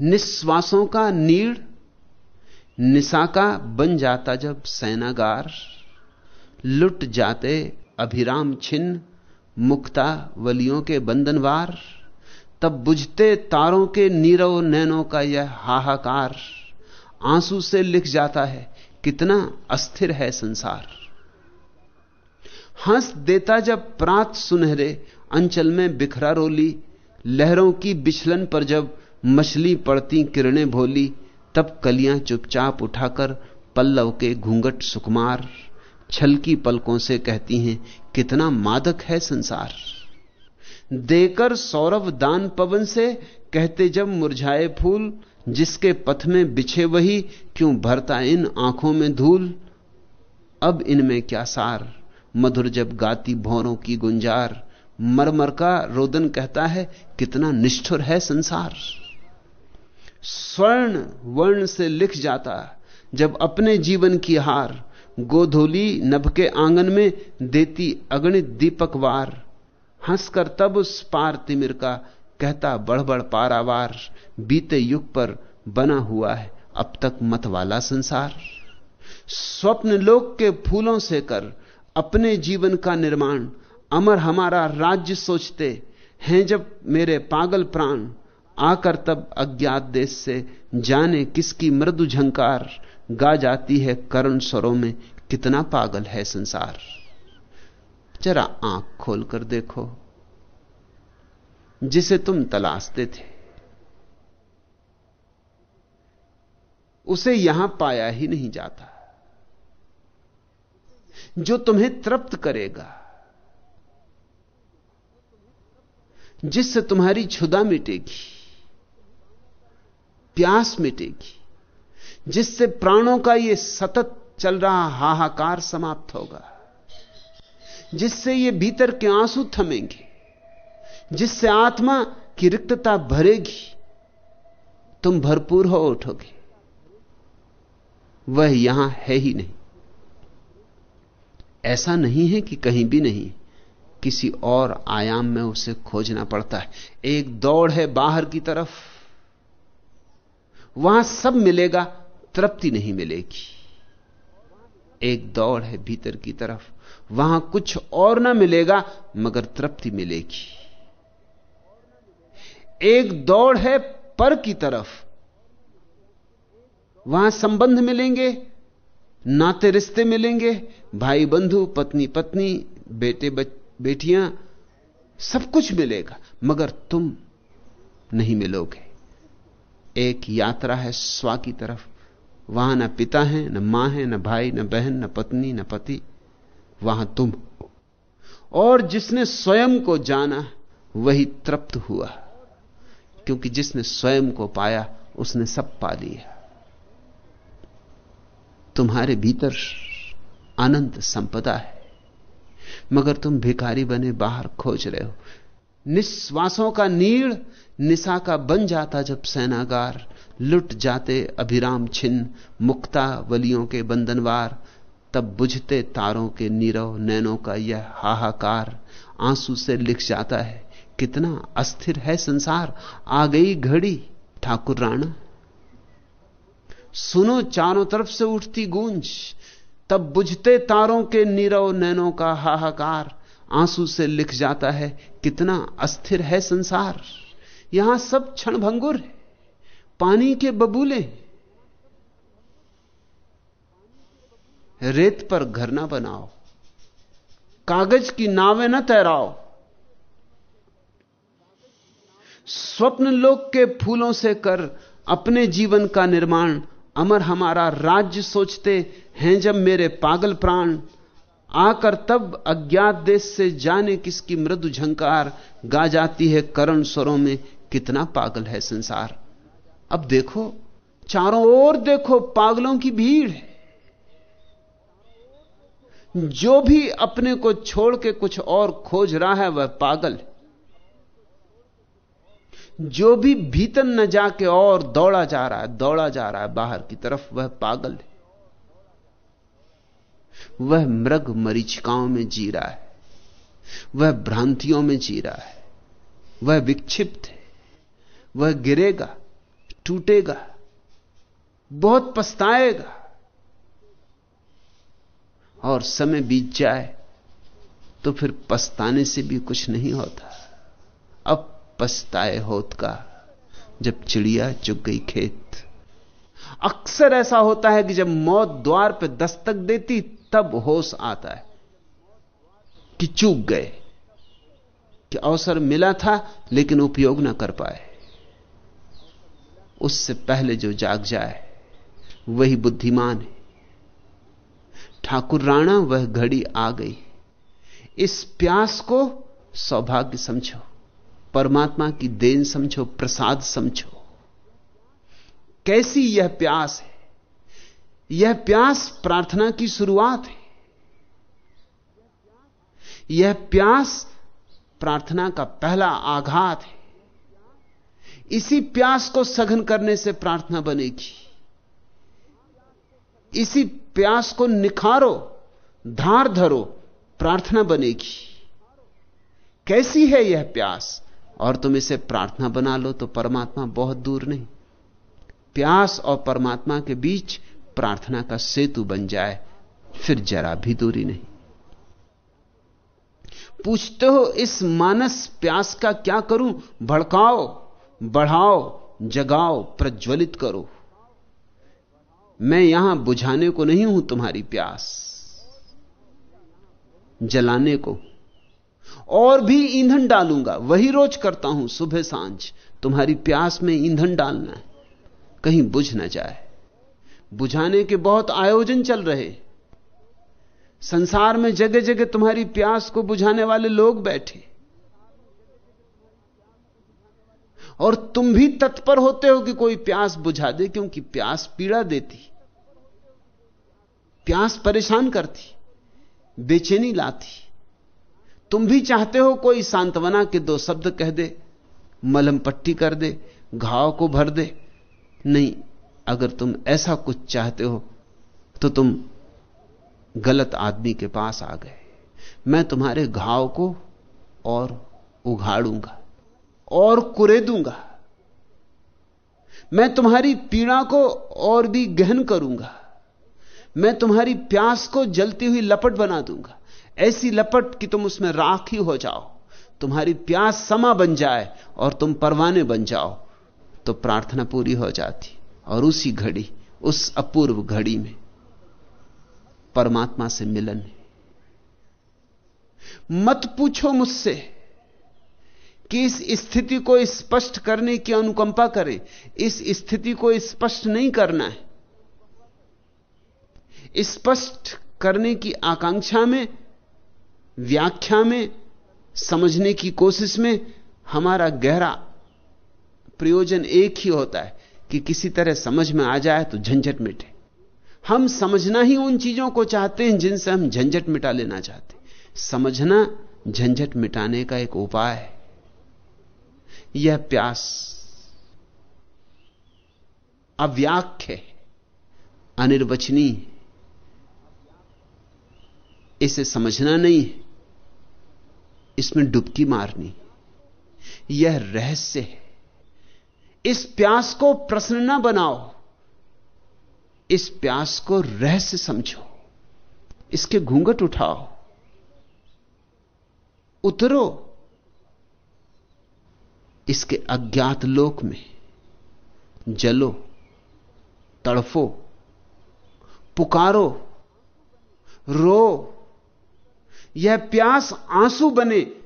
निश्वासों का नीड़ निशा का बन जाता जब सेनागार लुट जाते अभिराम छिन्न मुक्ता वलियों के बंधनवार, तब बुझते तारों के नीरव नैनों का यह हाहाकार आँसू से लिख जाता है, कितना अस्थिर है संसार। हंस देता जब प्रात सुनहरे, अंचल में बिखरा रोली, लहरों की बिछलन पर जब मछली पड़ती, किरणें भोली, तब कलियाँ चुपचाप उठाकर पल्लव के घूंघट सुकुमार, छलकी पलकों से कहती हैं, कितना मादक है संसार। देकर सौरभ दान पवन से कहते जब मुरझाए फूल, जिसके पथ में बिछे वही, क्यों भरता इन आँखों में धूल? अब इनमें क्या सार? मधुर जब गाती भौरों की गुंजार, मरमर का रोदन कहता है, कितना निष्ठुर है संसार। स्वर्ण वर्ण से लिख जाता जब अपने जीवन की हार गोधोली नभ के आँगन में देती अगणित दीपक वार, हंसकर तब उस पार तिमिर का कहता बढ़ पारावार, बीते युग पर बना हुआ है अब तक मत वाला संसार। स्वप्न लोक के फूलों से कर अपने जीवन का निर्माण, अमर हमारा राज्य सोचते हैं जब मेरे पागल प्राण आकर तब अज्ञात देश से जाने किसकी मृदु झंकार गा जाती है करण स्वरों में कितना पागल है संसार। जरा आँख खोलकर देखो, जिसे तुम तलाशते थे उसे यहाँ पाया ही नहीं जाता। जो तुम्हें तृप्त करेगा, जिससे तुम्हारी क्षुदा मिटेगी। प्यास मिटेगी, जिससे प्राणों का यह सतत चल रहा हाहाकार समाप्त होगा, जिससे ये भीतर के आँसू थमेंगे, जिससे आत्मा की रिक्तता भरेगी, तुम भरपूर हो उठोगे। वह यहाँ है ही नहीं। ऐसा नहीं है कि कहीं भी नहीं, किसी और आयाम में उसे खोजना पड़ता है। एक दौड़ है बाहर की तरफ़। वहाँ सब मिलेगा, तृप्ति नहीं मिलेगी। एक दौड़ है भीतर की तरफ़। वहाँ कुछ और ना मिलेगा, मगर तृप्ति मिलेगी। एक दौड़ है पर की तरफ़। वहाँ संबंध मिलेंगे, नाते रिश्ते मिलेंगे भाई बंधु पत्नी पत्नी बेटे बेटियाँ, सब कुछ मिलेगा, मगर तुम नहीं मिलोगे। एक यात्रा है स्वा की तरफ़। वहाँ न पिता है, न माँ है, न भाई, न बहन, न पत्नी, न पति, वहाँ तुम और जिसने स्वयं को जाना, वही तृप्त हुआ। क्योंकि जिसने स्वयं को पाया, उसने सब पा लिया। तुम्हारे भीतर अनंत संपदा है। मगर तुम भिखारी बने, बाहर खोज रहे हो। निश्वासों का नीड़ निशा का बन जाता जब सेनागार, लुट जाते अभिराम छिन्न मुक्ता वलियों के बंधनवार, तब बुझते तारों के नीरव नैनों का यह हाहाकार, आँसू से लिख जाता है, कितना अस्थिर है संसार, आ गई घड़ी, ठाकुर राणा। सुनो चारों तरफ़ से उठती गूंज, तब बुझते तारों के नीरव नैनों का हाहाकार, आँसू से लिख जाता है, कितना अस्थिर है संसार। यहाँ सब क्षण भंगुर पानी के बबूले। रेत पर घर ना बनाओ। कागज़ की नावें न तैराओ। स्वप्न लोक के फूलों से कर अपने जीवन का निर्माण। अमर हमारा राज्य सोचते हैं जब मेरे पागल प्राण। आकर तब अज्ञात देश से जाने किसकी मृदु झंकार गा जाती है करण स्वरों में। कितना पागल है संसार। अब देखो, चारों ओर देखो, पागलों की भीड़ है। जो भी अपने को छोड़ के कुछ और खोज रहा है, वह पागल जो भी भीतर न जाके और दौड़ा जा रहा है, दौड़ा जा रहा है बाहर की तरफ़, वह पागल है। वह मृग मरीचिकाओं में जी रहा है। वह भ्रांतियों में जी रहा है। वह विक्षिप्त है। वह गिरेगा, टूटेगा, बहुत पछताएगा। और समय बीत जाए तो फिर पछताने से भी कुछ नहीं होता। अब पछताए होत का, जब चिड़िया चुग गई खेत। अक्सर ऐसा होता है कि जब मौत द्वार पर दस्तक देती, तब होश आता है कि चूक गए, कि अवसर मिला था, लेकिन उपयोग ना कर पाए। उससे पहले जो जाग जाए, वही बुद्धिमान है। ठाकुर राणा, वह घड़ी आ गई। इस प्यास को सौभाग्य समझो, परमात्मा की देन समझो, प्रसाद समझो। कैसी यह प्यास है? यह प्यास प्रार्थना की शुरुआत है। यह प्यास प्रार्थना का पहला आघात है। इसी प्यास को सघन करने से प्रार्थना बनेगी। इसी प्यास को निखारो, धार धरो, प्रार्थना बनेगी। कैसी है यह प्यास? और तुम इसे प्रार्थना बना लो तो परमात्मा बहुत दूर नहीं। प्यास और परमात्मा के बीच प्रार्थना का सेतु बन जाए, फिर जरा भी दूरी नहीं। पूछते हो इस मानस प्यास का क्या करूँ? भड़काओ। बढ़ाओ, जगाओ, प्रज्वलित करो। मैं यहाँ बुझाने को नहीं हूँ तुम्हारी प्यास, जलाने को। और भी ईंधन डालूँगा, वही रोज करता हूँ, सुबह साँझ। तुम्हारी प्यास में ईंधन डालना है, कहीं बुझ ना जाए। बुझाने के बहुत आयोजन चल रहे। संसार में जगह जगह तुम्हारी प्यास को बुझाने वाले लोग बैठे। और तुम भी तत्पर होते हो कि कोई प्यास बुझा दे, क्योंकि प्यास पीड़ा देती। प्यास परेशान करती, बेचैनी लाती। तुम भी चाहते हो कोई सांत्वना के दो शब्द कह दे, मलम पट्टी कर दे, घाव को भर दे। नहीं, अगर तुम ऐसा कुछ चाहते हो तो तुम गलत आदमी के पास आ गए। मैं तुम्हारे घाव को और उघाड़ूँगा। और कुरेदूँगा मैं तुम्हारी पीड़ा को और भी गहन करूँगा। मैं तुम्हारी प्यास को जलती हुई लपट बना दूँगा। ऐसी लपट कि तुम उसमें राख ही हो जाओ। तुम्हारी प्यास समा बन जाए और तुम परवाने बन जाओ। तो प्रार्थना पूरी हो जाती और उसी घड़ी, उस अपूर्व घड़ी में परमात्मा से मिलन है। मत पूछो मुझसे कि इस स्थिति को स्पष्ट करने की अनुकंपा करें। इस स्थिति को स्पष्ट नहीं करना है। स्पष्ट करने की आकांक्षा में, व्याख्या में, समझने की कोशिश में हमारा गहरा प्रयोजन एक ही होता है कि किसी तरह समझ में आ जाए तो झंझट मिटे। हम समझना ही उन चीज़ों को चाहते हैं जिनसे हम झंझट मिटा लेना चाहते समझना झंझट मिटाने का एक उपाय है। यह प्यास अव्याख्य है, अनिर्वचनीय इसे समझना नहीं है, इसमें डुबकी मारनी यह रहस्य है। इस प्यास को प्रश्न ना बनाओ, इस प्यास को रहस्य समझो, इसके घूंघट उठाओ, उतरो। इसके अज्ञात लोक में जलो, तड़फो, पुकारो, रो। यह प्यास आँसू बने,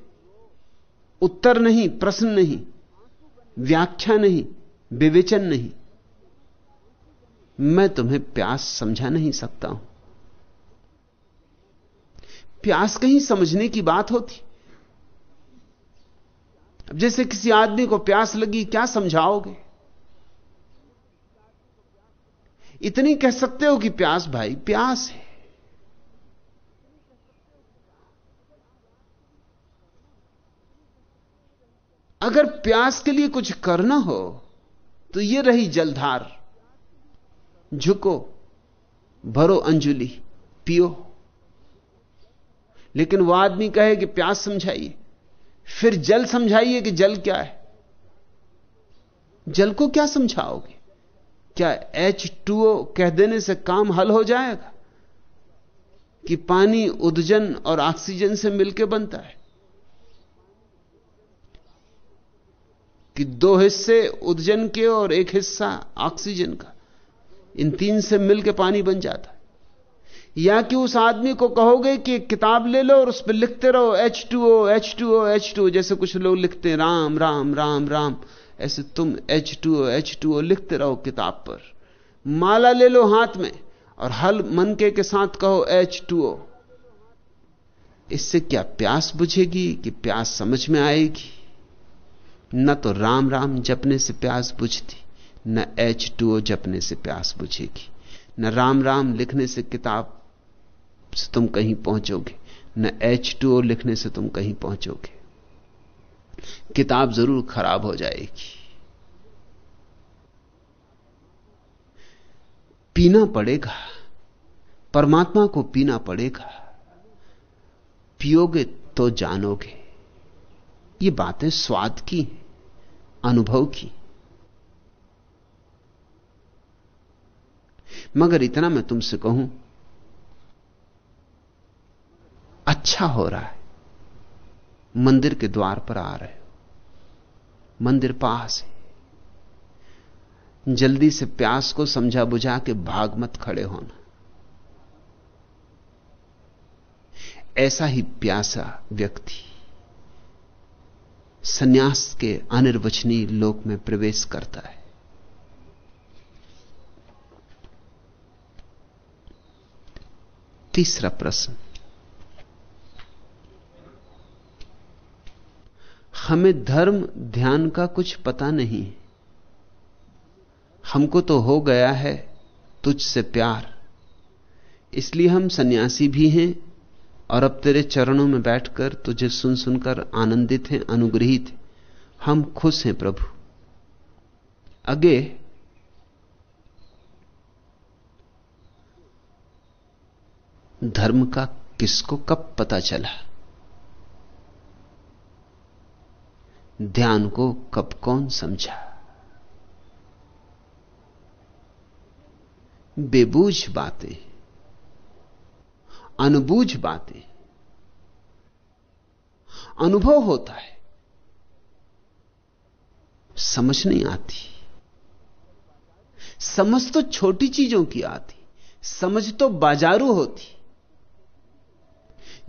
उत्तर नहीं, प्रश्न नहीं, व्याख्या नहीं, विवेचन नहीं। मैं तुम्हें प्यास समझा नहीं सकता हूँ। प्यास कहीं समझने की बात होती। जैसे किसी आदमी को प्यास लगी, क्या समझाओगे? इतनी कह सकते हो कि प्यास भाई, प्यास है। अगर प्यास के लिए कुछ करना हो तो यह रही जलधार। झुको, भरो अंजुली, पियो। लेकिन वह आदमी कहे कि प्यास समझाइए। फिर जल समझाइए कि जल क्या है? जल को क्या समझाओगे? क्या एच टू कह देने से काम हल हो जाएगा? कि पानी उदजन और ऑक्सीजन से मिलकर बनता है। कि दो हिस्से उदजन के और एक हिस्सा ऑक्सीजन का, इन तीन से मिलकर पानी बन जाता। है या कि उस आदमी को कहोगे कि किताब ले लो और उस पर लिखते रहो H two O H two O H two जैसे कुछ लोग लिखते हैं, राम राम राम राम। ऐसे तुम H two O H two O लिखते रहो किताब पर। माला ले लो हाथ में और हल मनके के साथ कहो एच टू ओ इससे क्या प्यास बुझेगी कि प्यास समझ में आएगी? न तो राम राम जपने से प्यास बुझती, न एच टू ओ जपने से प्यास बुझेगी, न राम राम लिखने से किताब से तुम कहीं पहुंचोगे। न एच टू लिखने से तुम कहीं पहुंचोगे। किताब ज़रूर खराब हो जाएगी। पीना पड़ेगा। परमात्मा को पीना पड़ेगा। पियोगे तो जानोगे। ये बातें स्वाद की अनुभव की। मगर इतना मैं तुमसे कहूँ अच्छा हो रहा है। मंदिर के द्वार पर आ रहे हो। मंदिर पास है। जल्दी से प्यास को समझा बुझा के भाग मत खड़े होना। ऐसा ही प्यासा व्यक्ति सन्यास के अनिर्वचनीय लोक में प्रवेश करता है। तीसरा प्रश्न। हमें धर्म, ध्यान का कुछ पता नहीं हमको तो हो गया है तुझसे प्यार। इसलिए हम सन्यासी भी हैं और अब तेरे चरणों में बैठकर तुझे सुन सुनकर आनंदित हैं, अनुग्रहित हम खुश हैं प्रभु। अगे धर्म का किसको कब पता चला? ध्यान को कब कौन समझा? बेबूझ बातें, अनबूझ बातें। अनुभव होता है, समझ नहीं आती। समझ तो छोटी चीज़ों की आती, समझ तो बाजारू होती।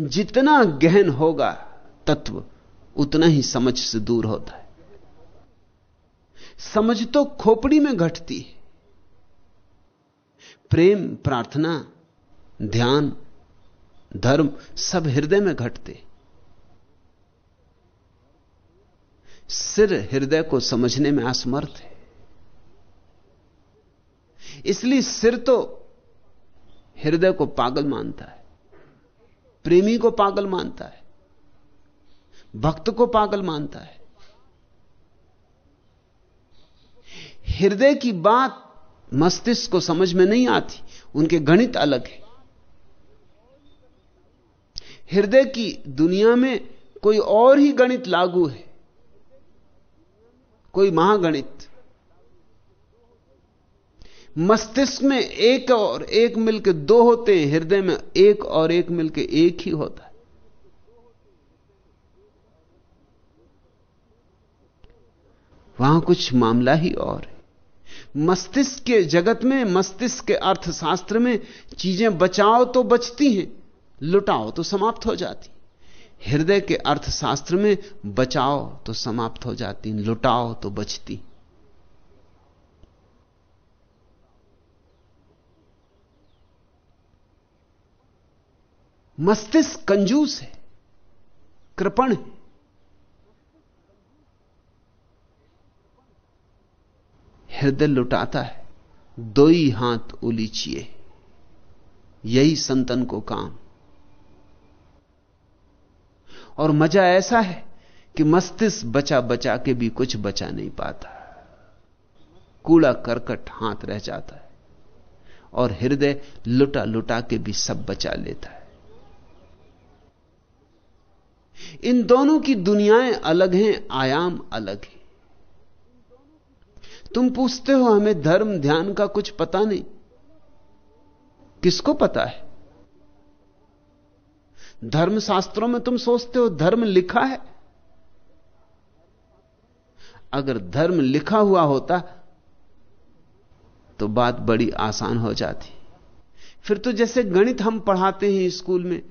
जितना गहन होगा तत्व उतना ही समझ से दूर होता है। समझ तो खोपड़ी में घटती है। प्रेम, प्रार्थना, ध्यान, धर्म सब हृदय में घटते सिर हृदय को समझने में असमर्थ है। इसलिए सिर तो हृदय को पागल मानता है, प्रेमी को पागल मानता है। भक्त को पागल मानता है। हृदय की बात मस्तिष्क को समझ में नहीं आती, उनके गणित अलग है। हृदय की दुनिया में कोई और ही गणित लागू है, कोई महागणित। मस्तिष्क में एक और एक मिलकर दो होते हैं, हृदय में एक और एक मिलकर एक ही होता है। वहाँ कुछ मामला ही और है। मस्तिष्क के जगत में, मस्तिष्क के अर्थशास्त्र में चीज़ें बचाओ तो बचती हैं, लुटाओ तो समाप्त हो जाती हृदय के अर्थशास्त्र में बचाओ तो समाप्त हो जाती लुटाओ तो बचती मस्तिष्क कंजूस है, कृपण है। हृदय लुटाता है, दो ही हाथ उलीचिए यही संतन को काम। और मज़ा ऐसा है कि मस्तिष्क बचा बचा के भी कुछ बचा नहीं पाता। कूड़ा करकट हाथ रह जाता है और हृदय लुटा लुटा के भी सब बचा लेता है। इन दोनों की दुनियाएँ अलग हैं, आयाम अलग हैं। तुम पूछते हो हमें धर्म, ध्यान का कुछ पता नहीं। किसको पता है? धर्म शास्त्रों में तुम सोचते हो धर्म लिखा है? अगर धर्म लिखा हुआ होता तो बात बड़ी आसान हो जाती। फिर तो जैसे गणित हम पढ़ाते हैं स्कूल में,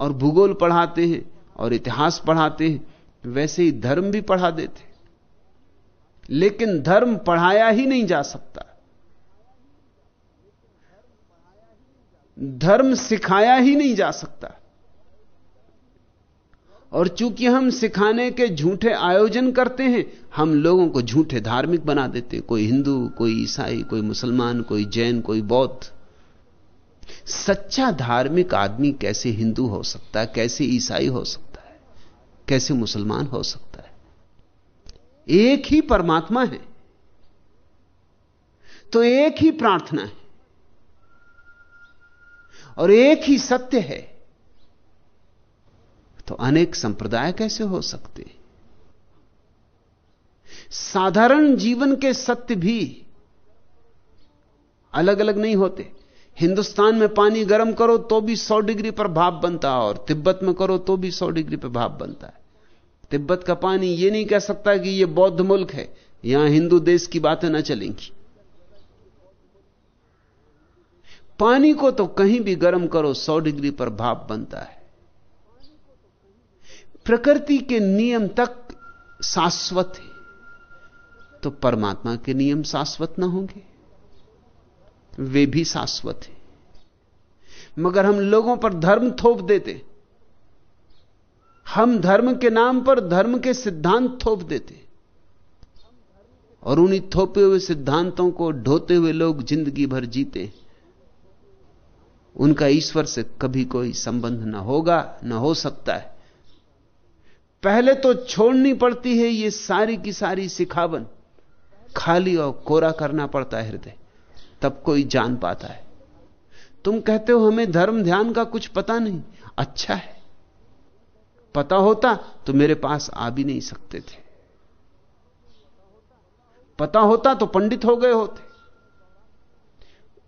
और भूगोल पढ़ाते हैं, और इतिहास पढ़ाते हैं, वैसे ही धर्म भी पढ़ा देते लेकिन धर्म पढ़ाया ही नहीं जा सकता। धर्म सिखाया ही नहीं जा सकता। और चूँकि हम सिखाने के झूठे आयोजन करते हैं, हम लोगों को झूठे धार्मिक बना देते हैं। कोई हिंदू, कोई ईसाई, कोई मुसलमान, कोई जैन, कोई बौद्ध। सच्चा धार्मिक आदमी कैसे हिंदू हो सकता है? कैसे ईसाई हो सकता है? कैसे मुसलमान हो सकता है? एक ही परमात्मा है। तो एक ही प्रार्थना है। और एक ही सत्य है। तो अनेक संप्रदाय कैसे हो सकते? साधारण जीवन के सत्य भी अलग अलग नहीं होते। हिंदुस्तान में पानी गर्म करो तो भी 100 डिग्री पर भाप बनता है और तिब्बत में करो तो भी 100 डिग्री पर भाप बनता है। तिब्बत का पानी यह नहीं कह सकता कि यह बौद्ध मुल्क है, यहाँ हिंदू देश की बातें ना चलेंगी। पानी को तो कहीं भी गर्म करो 100 डिग्री पर भाप बनता है। प्रकृति के नियम तक शाश्वत है तो परमात्मा के नियम शाश्वत ना होंगे। वे भी शाश्वत है। मगर हम लोगों पर धर्म थोप देते हम धर्म के नाम पर धर्म के सिद्धांत थोप देते और उन्हीं थोपे हुए सिद्धांतों को ढोते हुए लोग ज़िंदगी भर जीते उनका ईश्वर से कभी कोई संबंध ना होगा, न हो सकता है। पहले तो छोड़नी पड़ती है ये सारी की सारी सिखावन। खाली और कोरा करना पड़ता है हृदय। तब कोई जान पाता है। तुम कहते हो हमें धर्म ध्यान का कुछ पता नहीं। अच्छा है। पता होता तो मेरे पास आ भी नहीं सकते थे। पता होता तो पंडित हो गए होते।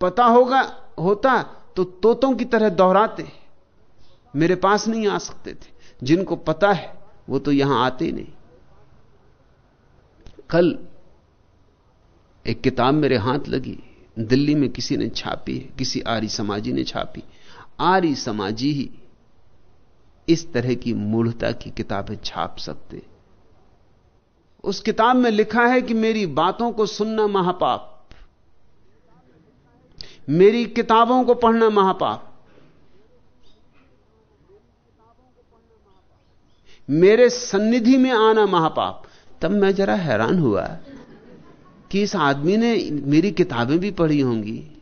पता होगा, होता तो तोतों की तरह दोहराते। मेरे पास नहीं आ सकते थे। जिनको पता है, वो तो यहाँ आते ही नहीं। कल एक किताब मेरे हाथ लगी। दिल्ली में किसी ने छापी किसी आर्य समाजी ने छापी। आर्य समाजी ही इस तरह की मूढ़ता की किताबें छाप सकते। उस किताब में लिखा है कि मेरी बातों को सुनना महापाप। मेरी किताबों को पढ़ना महापाप। मेरे सन्निधि में आना महापाप। तब मैं जरा हैरान हुआ कि इस आदमी ने मेरी किताबें भी पढ़ी होंगी।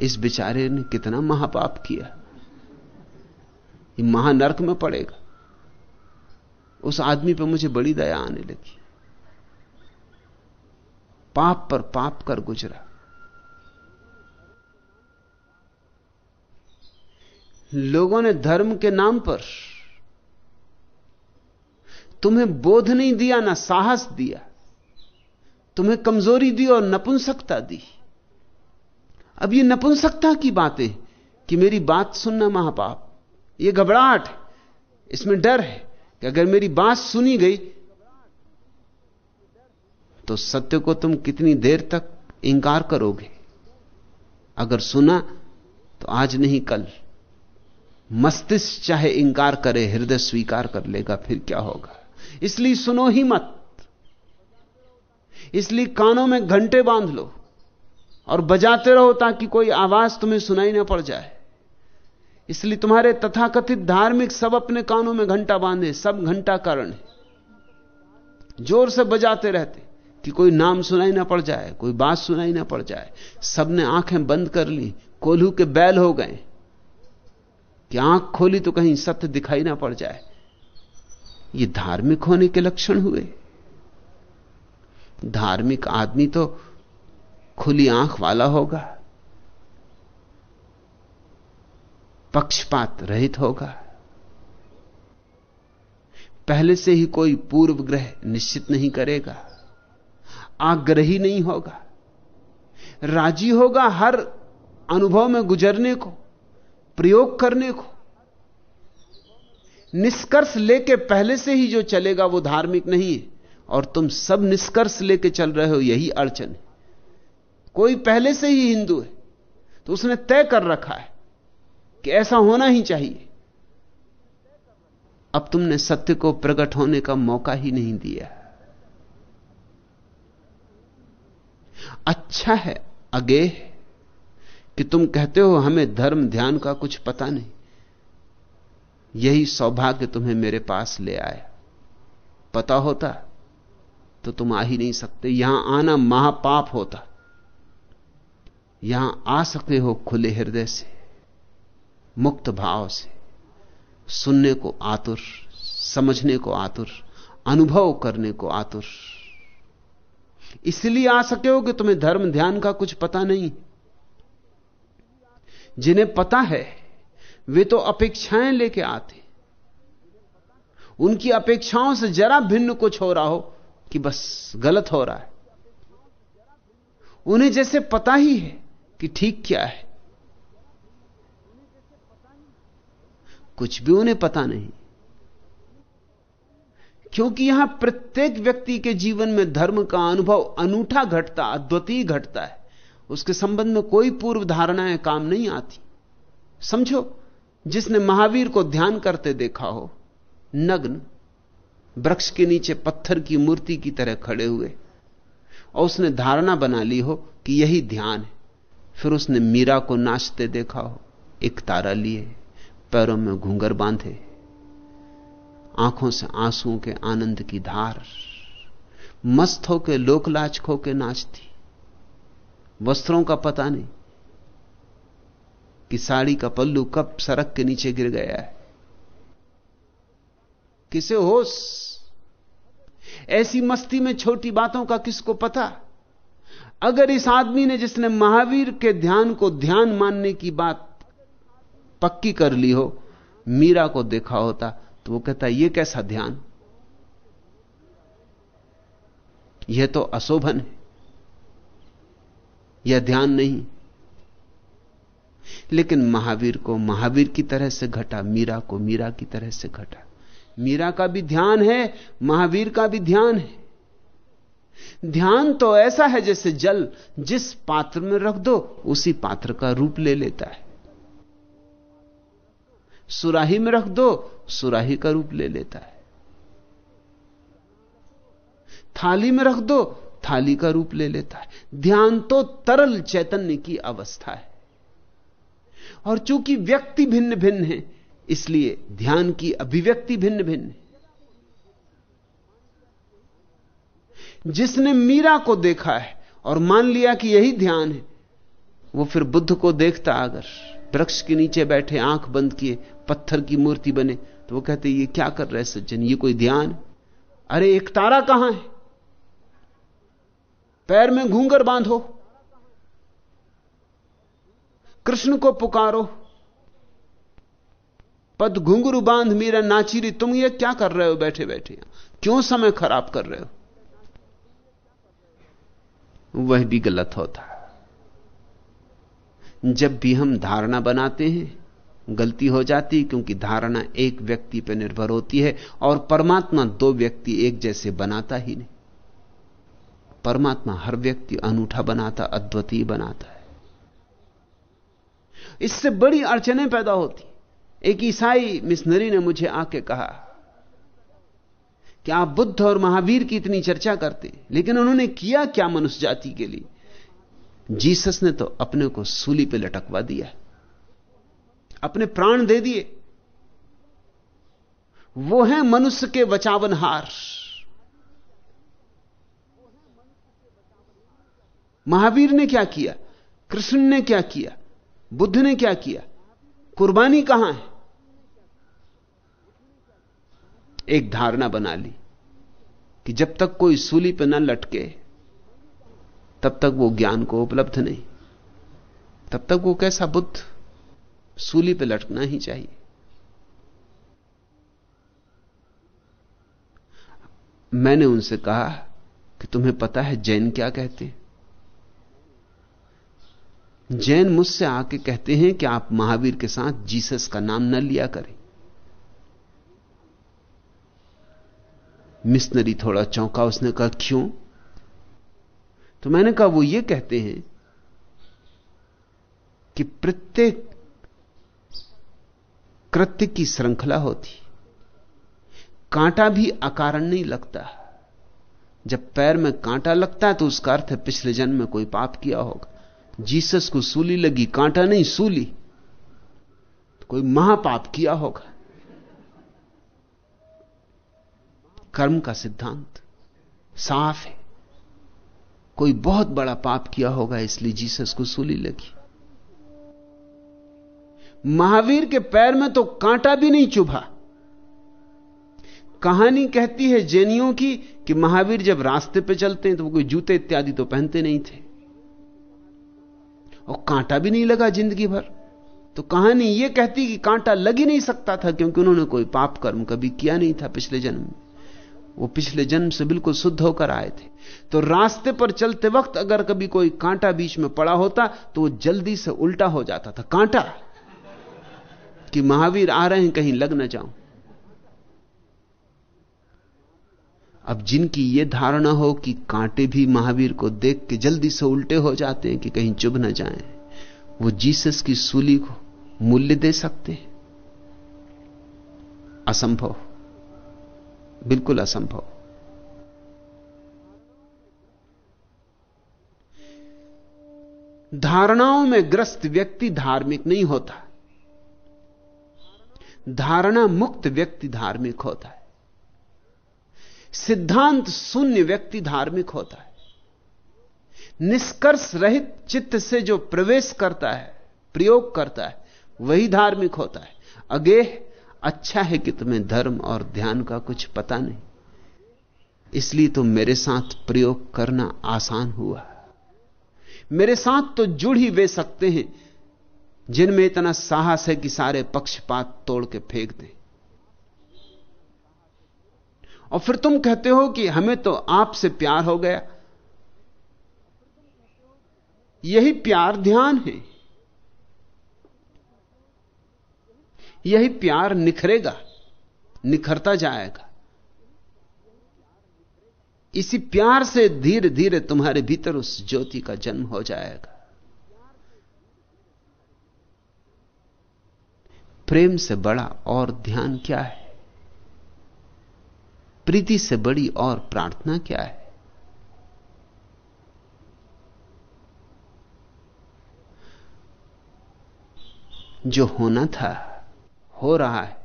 इस बेचारे ने कितना महापाप किया? ये महानर्क में पड़ेगा। उस आदमी पर मुझे बड़ी दया आने लगी। पाप पर पाप कर गुजरा। लोगों ने धर्म के नाम पर तुम्हें बोध नहीं दिया, ना साहस दिया। तुम्हें कमज़ोरी दी और नपुंसकता दी। अब ये नपुंसकता की बातें कि मेरी बात सुनना महापाप। ये घबराहट इसमें डर है कि अगर मेरी बात सुनी गई तो सत्य को तुम कितनी देर तक इंकार करोगे? अगर सुना तो आज नहीं कल। मस्तिष्क चाहे इंकार करे, हृदय स्वीकार कर लेगा, फिर क्या होगा? इसलिए सुनो ही मत। इसलिए कानों में घंटे बाँध लो। और बजाते रहो ताकि कोई आवाज़ तुम्हें सुनाई ना पड़ जाए। इसलिए तुम्हारे तथाकथित धार्मिक सब अपने कानों में घंटा बांधे, सब घंटा कारण है। ज़ोर से बजाते रहते कि कोई नाम सुनाई ना पड़ जाए, कोई बात सुनाई ना पड़ जाए। सबने आँखें बंद कर ली, कोल्हू के बैल हो गए। कि आँख खोली तो कहीं सत्य दिखाई ना पड़ जाए। ये धार्मिक होने के लक्षण हुए। धार्मिक आदमी तो खुली आँख वाला होगा, पक्षपात रहित होगा। पहले से ही कोई पूर्व ग्रह निश्चित नहीं करेगा, आग्रही नहीं होगा। राज़ी होगा हर अनुभव में गुजरने को, प्रयोग करने को। निष्कर्ष लेके पहले से ही जो चलेगा वो धार्मिक नहीं है, और तुम सब निष्कर्ष लेके चल रहे हो, यही अड़चन है। कोई पहले से ही हिंदू है तो उसने तय कर रखा है कि ऐसा होना ही चाहिए। अब तुमने सत्य को प्रकट होने का मौका ही नहीं दिया। अच्छा है अगे कि तुम कहते हो, हमें धर्म ध्यान का कुछ पता नहीं। यही सौभाग्य तुम्हें मेरे पास ले आया। पता होता तो तुम आ ही नहीं सकते। यहाँ आना महापाप होता। यहाँ आ सकते हो खुले हृदय से, मुक्त भाव से, सुनने को आतुर, समझने को आतुर, अनुभव करने को आतुर। इसलिए आ सके हो कि तुम्हें धर्म ध्यान का कुछ पता नहीं। जिन्हें पता है, वे तो अपेक्षाएँ लेके आते। उनकी अपेक्षाओं से जरा भिन्न कुछ हो रहा हो कि बस गलत हो रहा है। उन्हें जैसे पता ही है। कि ठीक क्या है? कुछ भी उन्हें पता नहीं। क्योंकि यहाँ प्रत्येक व्यक्ति के जीवन में धर्म का अनुभव अनूठा घटता, अद्वितीय घटता है। उसके संबंध में कोई पूर्व धारणाएँ काम नहीं आती। समझो, जिसने महावीर को ध्यान करते देखा हो, नग्न, वृक्ष के नीचे पत्थर की मूर्ति की तरह खड़े हुए, और उसने धारणा बना ली हो कि यही ध्यान है। फिर उसने मीरा को नाचते देखा हो एक तारा लिए, पैरों में घूंगर बांधे, आँखों से आंसुओं के आनंद की धार, मस्त होके लोकलाच खो के नाचती। वस्त्रों का पता नहीं कि साड़ी का पल्लू कब सड़क के नीचे गिर गया है। किसे होश? ऐसी मस्ती में छोटी बातों का किसको पता? अगर इस आदमी ने जिसने महावीर के ध्यान को ध्यान मानने की बात पक्की कर ली हो, मीरा को देखा होता तो वो कहता यह कैसा ध्यान? यह तो अशोभन है। यह ध्यान नहीं। लेकिन महावीर को, महावीर की तरह से घटा, मीरा को, मीरा की तरह से घटा। मीरा का भी ध्यान है, महावीर का भी ध्यान है। ध्यान तो ऐसा है जैसे जल जिस पात्र में रख दो, उसी पात्र का रूप ले लेता है। सुराही में रख दो, सुराही का रूप ले लेता है। थाली में रख दो, थाली का रूप ले लेता है। ध्यान तो तरल चैतन्य की अवस्था है। और चूँकि व्यक्ति भिन्न भिन्न है, इसलिए ध्यान की अभिव्यक्ति भिन्न भिन्न है। जिसने मीरा को देखा है और मान लिया कि यही ध्यान है, वो फिर बुद्ध को देखता अगर वृक्ष के नीचे बैठे, आँख बंद किए, पत्थर की मूर्ति बने तो वो कहते, ये क्या कर रहे सज्जन? ये कोई ध्यान अरे, एक तारा कहाँ है? पैर में घूंगर बांधो, कृष्ण को पुकारो, पद घुंगरू बाँध, मीरा नाचीरी, तुम ये क्या कर रहे हो बैठे बैठे क्यों समय खराब कर रहे हो? वह भी गलत होता। जब भी हम धारणा बनाते हैं, गलती हो जाती क्योंकि धारणा एक व्यक्ति पर निर्भर होती है और परमात्मा दो व्यक्ति एक जैसे बनाता ही नहीं। परमात्मा हर व्यक्ति अनूठा बनाता, अद्वितीय बनाता है। इससे बड़ी अड़चने पैदा होती। एक ईसाई मिशनरी ने मुझे आके कहा कि आप बुद्ध और महावीर की इतनी चर्चा करते, लेकिन उन्होंने किया क्या मनुष्य जाति के लिए? जीसस ने तो अपने को सूली पे लटकवा दिया अपने प्राण दे दिए। वो है मनुष्य के बचावनहार महावीर ने क्या किया? कृष्ण ने क्या किया? बुद्ध ने क्या किया? कुर्बानी कहाँ है? एक धारणा बना ली कि जब तक कोई सूली पर न लटके, तब तक वो ज्ञान को उपलब्ध नहीं। तब तक वो कैसा बुद्ध सूली पर लटकना ही चाहिए। मैंने उनसे कहा कि तुम्हें पता है जैन क्या कहते हैं? जैन मुझसे आके कहते हैं कि आप महावीर के साथ जीसस का नाम न लिया करें। मिशनरी थोड़ा चौंका, उसने कहा, क्यों? तो मैंने कहा, वो ये कहते हैं कि प्रत्येक कृत्य की श्रृंखला होती, कांटा भी अकारण नहीं लगता। जब पैर में कांटा लगता है तो उसका अर्थ है, पिछले जन्म में कोई पाप किया होगा। जीसस को सूली लगी, कांटा नहीं, सूली। तो कोई महापाप किया होगा। कर्म का सिद्धांत। साफ़ है। कोई बहुत बड़ा पाप किया होगा इसलिए जीसस को सूली लगी। महावीर के पैर में तो कांटा भी नहीं चुभा। कहानी कहती है जैनियों की कि महावीर जब रास्ते पे चलते हैं तो वो कोई जूते इत्यादि तो पहनते नहीं थे। और कांटा भी नहीं लगा ज़िंदगी भर। तो कहानी यह कहती कि कांटा लग ही नहीं सकता था क्योंकि उन्होंने कोई पाप कर्म कभी किया नहीं था पिछले जन्म में। वो पिछले जन्म से बिल्कुल शुद्ध होकर आए थे। तो रास्ते पर चलते वक्त अगर कभी कोई कांटा बीच में पड़ा होता तो वो जल्दी से उल्टा हो जाता था। कांटा? कि महावीर आ रहे हैं कहीं लग ना जाऊँ। अब जिनकी यह धारणा हो कि कांटे भी महावीर को देख के जल्दी से उल्टे हो जाते हैं कि कहीं चुभ ना जाएँ, वो जीसस की सूली को मूल्य दे सकते हैं। असंभव। बिल्कुल असंभव। धारणाओं में ग्रस्त व्यक्ति धार्मिक नहीं होता। धारणा मुक्त व्यक्ति धार्मिक होता है। सिद्धांत शून्य व्यक्ति धार्मिक होता है। निष्कर्ष रहित चित्त से जो प्रवेश करता है, प्रयोग करता है, वही धार्मिक होता है। अगेह अच्छा है कि तुम्हें धर्म और ध्यान का कुछ पता नहीं। इसलिए तो मेरे साथ प्रयोग करना आसान हुआ। मेरे साथ तो जुड़ ही वे सकते हैं, जिनमें इतना साहस है कि सारे पक्षपात तोड़ के फेंक दें। और फिर तुम कहते हो कि हमें तो आपसे प्यार हो गया। यही प्यार ध्यान है। यही प्यार निखरेगा, निखरता जाएगा। इसी प्यार से धीरे धीरे तुम्हारे भीतर उस ज्योति का जन्म हो जाएगा। प्रेम से बड़ा और ध्यान क्या है? प्रीति से बड़ी और प्रार्थना क्या है? जो होना था हो रहा है।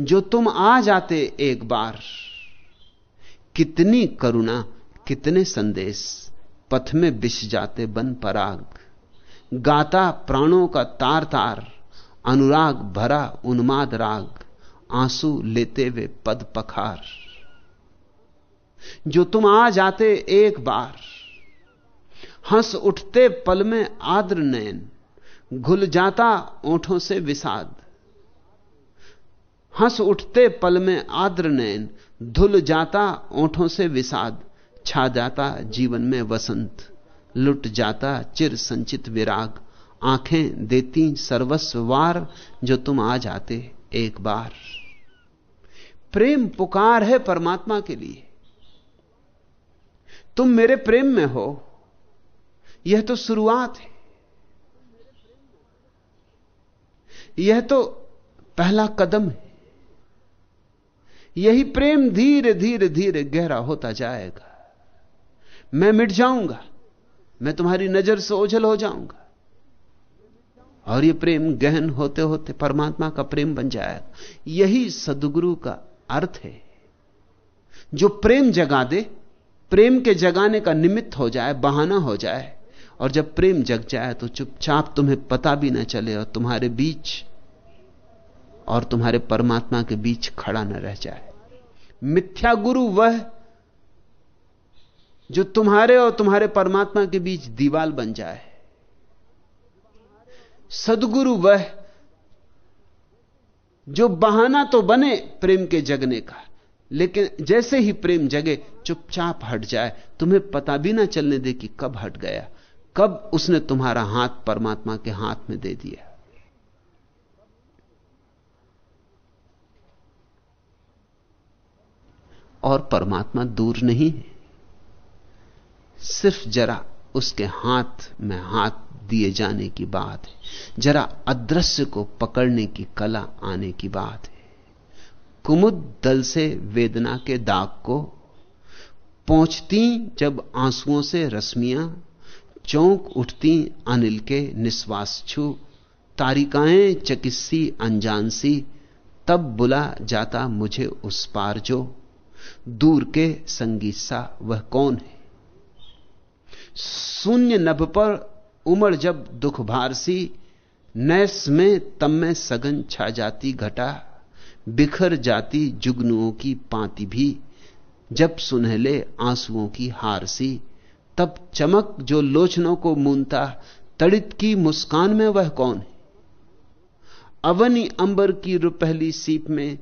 जो तुम आ जाते एक बार, कितनी करुणा, कितने संदेश, पथ में बिछ जाते बन पराग। गाता प्राणों का तार तार, अनुराग भरा उन्माद राग, आँसू लेते हुए पद पखार। जो तुम आ जाते एक बार, हंस उठते पल में आद्र नयन घुल जाता, ओठों से विषाद। हंस उठते पल में आद्र नयन, धुल जाता, ओठों से विषाद। छा जाता जीवन में वसंत, लुट जाता चिर संचित विराग। आँखें देती सर्वस्व वार, जो तुम आ जाते एक बार। प्रेम पुकार है परमात्मा के लिए। तुम मेरे प्रेम में हो। यह तो शुरुआत है। यह तो पहला कदम है। यही प्रेम धीरे धीरे धीरे गहरा होता जाएगा। मैं मिट जाऊँगा। मैं तुम्हारी नज़र से ओझल हो जाऊँगा। और यह प्रेम गहन होते होते परमात्मा का प्रेम बन जाएगा। यही सदगुरु का अर्थ है। जो प्रेम जगा दे, प्रेम के जगाने का निमित्त हो जाए, बहाना हो जाए, और जब प्रेम जग जाए तो चुपचाप तुम्हें पता भी ना चले और तुम्हारे बीच और तुम्हारे परमात्मा के बीच खड़ा न रह जाए। मिथ्या गुरु वह जो तुम्हारे और तुम्हारे परमात्मा के बीच दीवाल बन जाए। सदगुरु वह जो बहाना तो बने प्रेम के जगने का, लेकिन जैसे ही प्रेम जगे, चुपचाप हट जाए। तुम्हें पता भी ना चलने दे कि कब हट गया, कब उसने तुम्हारा हाथ परमात्मा के हाथ में दे दिया। और परमात्मा दूर नहीं है। सिर्फ़ जरा उसके हाथ में हाथ दिए जाने की बात है। जरा अदृश्य को पकड़ने की कला आने की बात है। कुमुद दल से वेदना के दाग को पहुँचती जब आंसुओं से रश्मियाँ, चौंक उठती अनिल के निश्वास छू, तारिकाएँ चकिस्सी अनजान सी, तब बुला जाता मुझे उस पार जो। दूर के संगीत सा वह कौन है? शून्य नभ पर उमड़ जब दुख भार सी नैस में तम में सगन छा जाती घटा, बिखर जाती जुगनुओं की पांति भी। जब सुनहले आंसुओं की हार सी तब चमक जो लोचनों को मूनता तड़ित की मुस्कान में वह कौन है? अवनी अंबर की रुपहली सीप में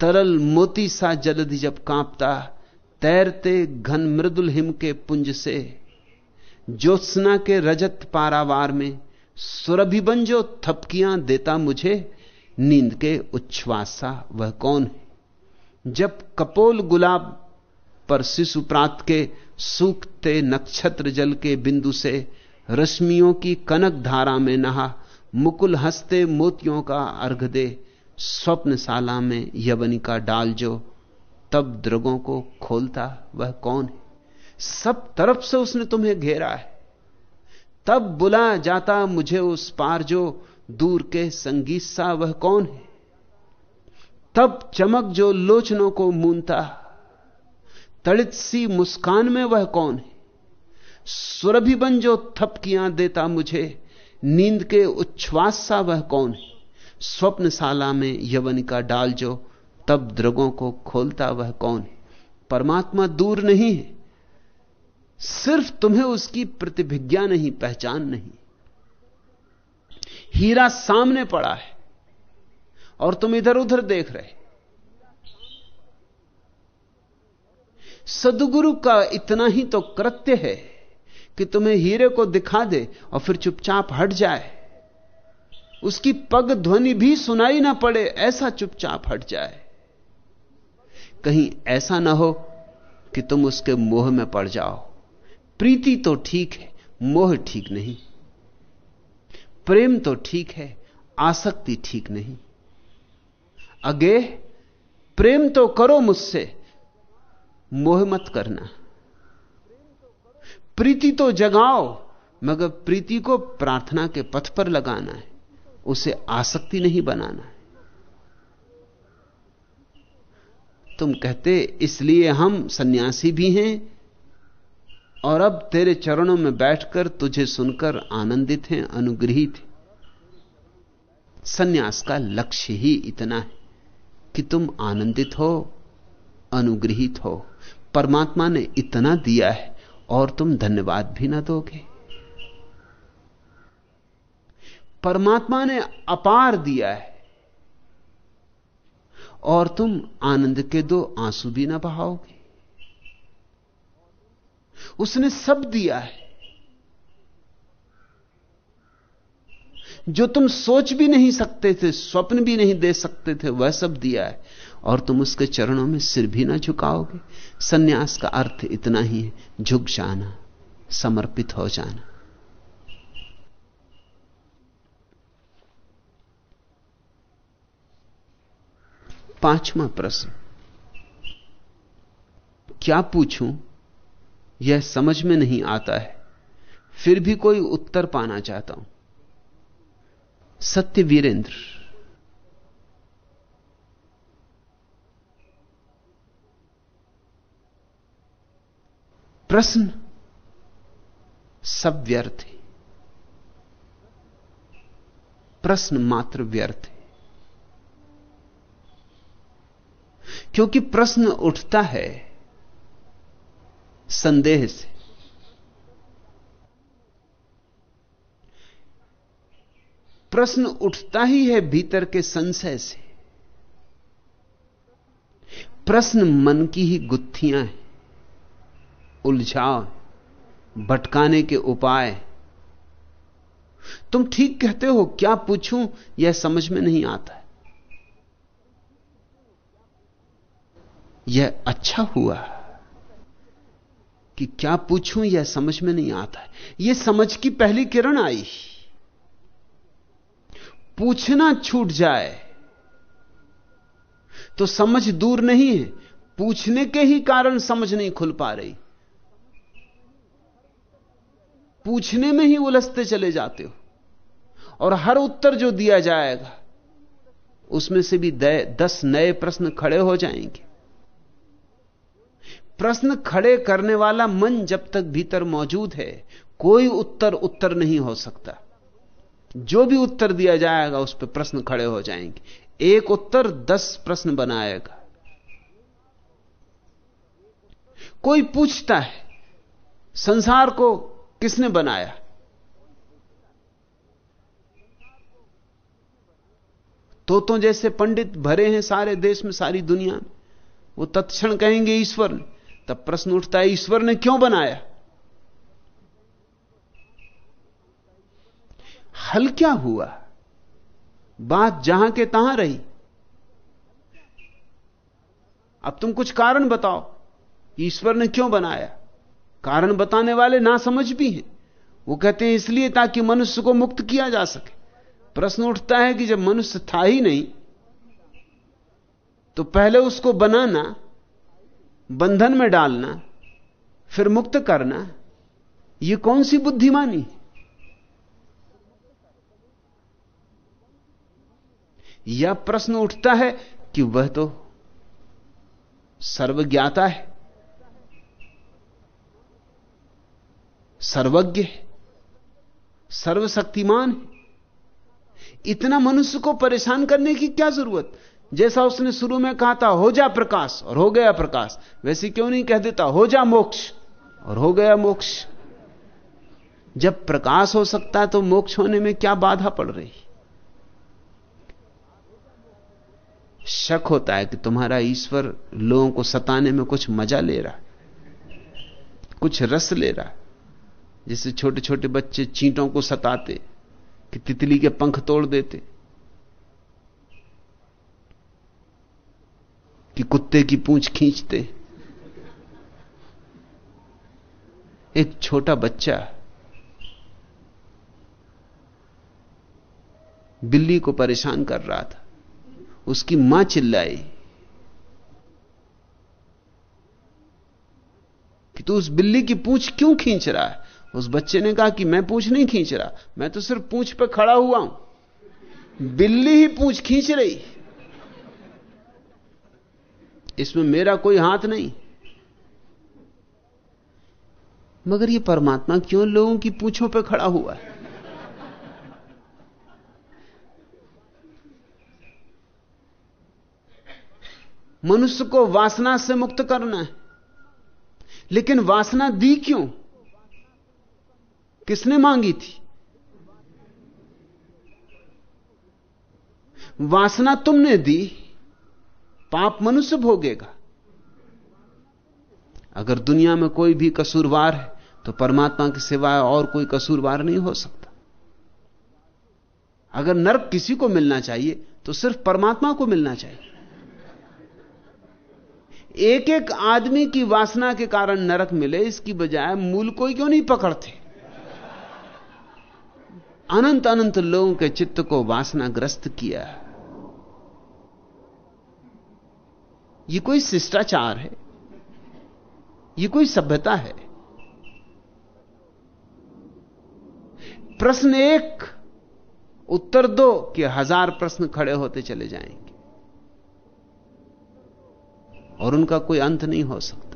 तरल मोती सा जलधि जब कांपता, तैरते घन मृदुल हिम के पुंज से। ज्योत्सना के रजत पारावार में सुरभि बन जो थपकियाँ देता मुझे, नींद के उच्छ्वासा वह कौन है? जब कपोल गुलाब पर शिशु प्रात के सूखते नक्षत्र जल के बिंदु से रश्मियों की कनक धारा में नहा, मुकुल हँसते मोतियों का अर्घ दे स्वप्नशाला में यवनिका डाल जो तब द्रगों को खोलता वह कौन है? सब तरफ़ से उसने तुम्हें घेरा है। तब बुला जाता मुझे उस पार जो दूर के संगीत सा वह कौन है? तब चमक जो लोचनों को मूनता तड़ित सी मुस्कान में वह कौन है? सुरभि बन जो थपकियाँ देता मुझे, नींद के उच्छ्वास सा वह कौन है? स्वप्नशाला में यवन का डाल जो, तब द्रगों को खोलता वह कौन है? परमात्मा दूर नहीं है। सिर्फ़ तुम्हें उसकी प्रतिभिज्ञा नहीं, पहचान नहीं। हीरा सामने पड़ा है और तुम इधर उधर देख रहे सदगुरु का इतना ही तो कृत्य है कि तुम्हें हीरे को दिखा दे और फिर चुपचाप हट जाए। उसकी पग ध्वनि भी सुनाई ना पड़े, ऐसा चुपचाप हट जाए। कहीं ऐसा ना हो कि तुम उसके मोह में पड़ जाओ। प्रीति तो ठीक है, मोह ठीक नहीं। प्रेम तो ठीक है, आसक्ति ठीक नहीं। अगे, प्रेम तो करो मुझसे, मोह मत करना। प्रीति तो जगाओ, मगर प्रीति को प्रार्थना के पथ पर लगाना है। उसे आसक्ति नहीं बनाना है। तुम कहते, इसलिए हम सन्यासी भी हैं, और अब तेरे चरणों में बैठकर तुझे सुनकर आनंदित हैं, अनुग्रहित हैं। सन्यास का लक्ष्य ही इतना है कि तुम आनंदित हो, अनुग्रहित हो। परमात्मा ने इतना दिया है, और तुम धन्यवाद भी ना दोगे। परमात्मा ने अपार दिया है। और तुम आनंद के दो आँसू भी ना बहाओगे। उसने सब दिया है। जो तुम सोच भी नहीं सकते थे, स्वप्न भी नहीं दे सकते थे, वह सब दिया है। और तुम उसके चरणों में सिर भी ना झुकाओगे। सन्यास का अर्थ इतना ही है, झुक जाना, समर्पित हो जाना। पांचवा प्रश्न। क्या पूछूँ? यह समझ में नहीं आता है। फिर भी कोई उत्तर पाना चाहता हूँ। सत्य वीरेंद्र। प्रश्न, सब व्यर्थ है। प्रश्न मात्र व्यर्थ है। क्योंकि प्रश्न उठता है संदेह से। प्रश्न उठता ही है भीतर के संशय से। प्रश्न मन की ही गुत्थियाँ हैं, उलझाव, भटकाने के उपाय। तुम ठीक कहते हो, क्या पूछूँ, यह समझ में नहीं आता। यह अच्छा हुआ कि क्या पूछूँ, यह समझ में नहीं आता है। यह समझ की पहली किरण आई। पूछना छूट जाए तो समझ दूर नहीं है। पूछने के ही कारण समझ नहीं खुल पा रही। पूछने में ही उलझते चले जाते हो और हर उत्तर जो दिया जाएगा, उसमें से भी दस नए प्रश्न खड़े हो जाएँगे। प्रश्न खड़े करने वाला मन जब तक भीतर मौजूद है, कोई उत्तर उत्तर नहीं हो सकता। जो भी उत्तर दिया जाएगा, उस पर प्रश्न खड़े हो जाएँगे। एक उत्तर दस प्रश्न बनाएगा। कोई पूछता है, संसार को किसने बनाया? तो तो जैसे पंडित भरे हैं सारे देश में, सारी दुनिया में। वो तत्क्षण कहेंगे ईश्वर ने। तब प्रश्न उठता है, ईश्वर ने क्यों बनाया? हल क्या हुआ? बात जहाँ के तहां रही। अब तुम कुछ कारण बताओ, ईश्वर ने क्यों बनाया? कारण बताने वाले ना समझ भी हैं। वो कहते हैं, इसलिए ताकि मनुष्य को मुक्त किया जा सके। प्रश्न उठता है कि जब मनुष्य था ही नहीं तो पहले उसको बनाना बंधन में डालना, फिर मुक्त करना यह कौन सी बुद्धिमानी? यह प्रश्न उठता है कि वह तो सर्वज्ञाता है, सर्वज्ञ है, सर्वशक्तिमान है। इतना मनुष्य को परेशान करने की क्या ज़रूरत? जैसा उसने शुरू में कहा था, हो जा प्रकाश, और हो गया प्रकाश। वैसे क्यों नहीं कह देता, हो जा मोक्ष, और हो गया मोक्ष। जब प्रकाश हो सकता है तो मोक्ष होने में क्या बाधा पड़ रही? शक होता है कि तुम्हारा ईश्वर लोगों को सताने में कुछ मज़ा ले रहा है, कुछ रस ले रहा है। जैसे छोटे छोटे बच्चे चींटों को सताते, कि तितली के पंख तोड़ देते। कि कुत्ते की पूंछ खींचते। एक छोटा बच्चा बिल्ली को परेशान कर रहा था। उसकी माँ चिल्लाई कि तू उस बिल्ली की पूंछ क्यों खींच रहा है? उस बच्चे ने कहा कि मैं पूंछ नहीं खींच रहा, मैं तो सिर्फ़ पूंछ पे खड़ा हुआ हूँ। बिल्ली ही पूंछ खींच रही। इसमें मेरा कोई हाथ नहीं। मगर ये परमात्मा क्यों लोगों की पूछों पे खड़ा हुआ है? मनुष्य को वासना से मुक्त करना है। लेकिन वासना दी क्यों? किसने मांगी थी? वासना तुमने दी। पाप मनुष्य भोगेगा। अगर दुनिया में कोई भी कसूरवार है तो परमात्मा के सिवाय और कोई कसूरवार नहीं हो सकता। अगर नरक किसी को मिलना चाहिए तो सिर्फ़ परमात्मा को मिलना चाहिए। एक एक आदमी की वासना के कारण नरक मिले, इसकी बजाय मूल कोई क्यों नहीं पकड़ते? अनंत अनंत लोगों के चित्त को वासनाग्रस्त किया। यह कोई शिष्टाचार है यह कोई सभ्यता है। प्रश्न एक, उत्तर दो कि हज़ार प्रश्न खड़े होते चले जाएँगे और उनका कोई अंत नहीं हो सकता।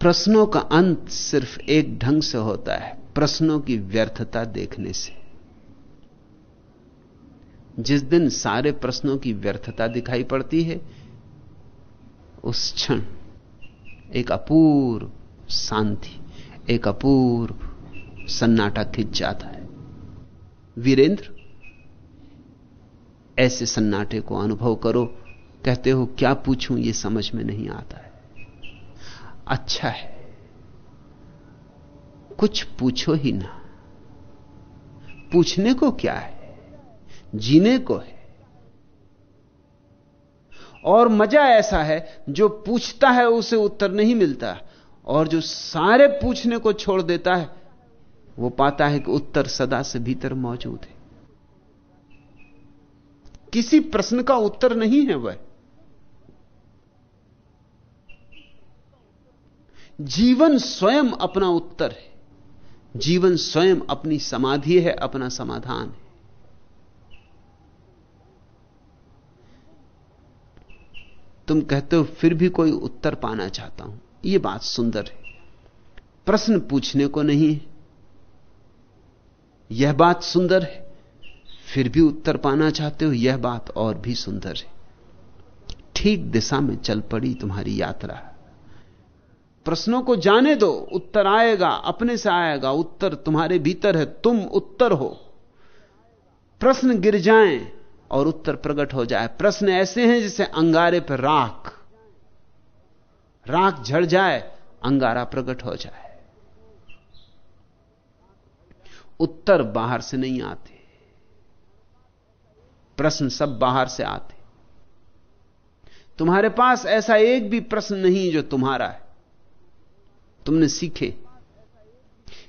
प्रश्नों का अंत सिर्फ़ एक ढंग से होता है, प्रश्नों की व्यर्थता देखने से। जिस दिन सारे प्रश्नों की व्यर्थता दिखाई पड़ती है, उस क्षण एक अपूर्व शांति, एक अपूर्व सन्नाटा खिंच जाता है। वीरेंद्र, ऐसे सन्नाटे को अनुभव करो, कहते हो क्या पूछूँ यह समझ में नहीं आता है। अच्छा है, कुछ पूछो ही ना, पूछने को क्या है? जीने को है। और मज़ा ऐसा है, जो पूछता है उसे उत्तर नहीं मिलता, और जो सारे पूछने को छोड़ देता है, वो पाता है कि उत्तर सदा से भीतर मौजूद है। किसी प्रश्न का उत्तर नहीं है वह। जीवन स्वयं अपना उत्तर है। जीवन स्वयं अपनी समाधि है, अपना समाधान है। तुम कहते हो, फिर भी कोई उत्तर पाना चाहता हूँ। यह बात सुंदर है। प्रश्न पूछने को नहीं है। यह बात सुंदर है। फिर भी उत्तर पाना चाहते हो, यह बात और भी सुंदर है। ठीक दिशा में चल पड़ी तुम्हारी यात्रा। प्रश्नों को जाने दो, उत्तर आएगा, अपने से आएगा, उत्तर तुम्हारे भीतर है, तुम उत्तर हो। प्रश्न गिर जाएँ और उत्तर प्रकट हो जाए। प्रश्न ऐसे हैं जैसे अंगारे पर राख राख झड़ जाए, अंगारा प्रकट हो जाए। उत्तर बाहर से नहीं आते। प्रश्न सब बाहर से आते। तुम्हारे पास ऐसा एक भी प्रश्न नहीं जो तुम्हारा है। तुमने सीखे।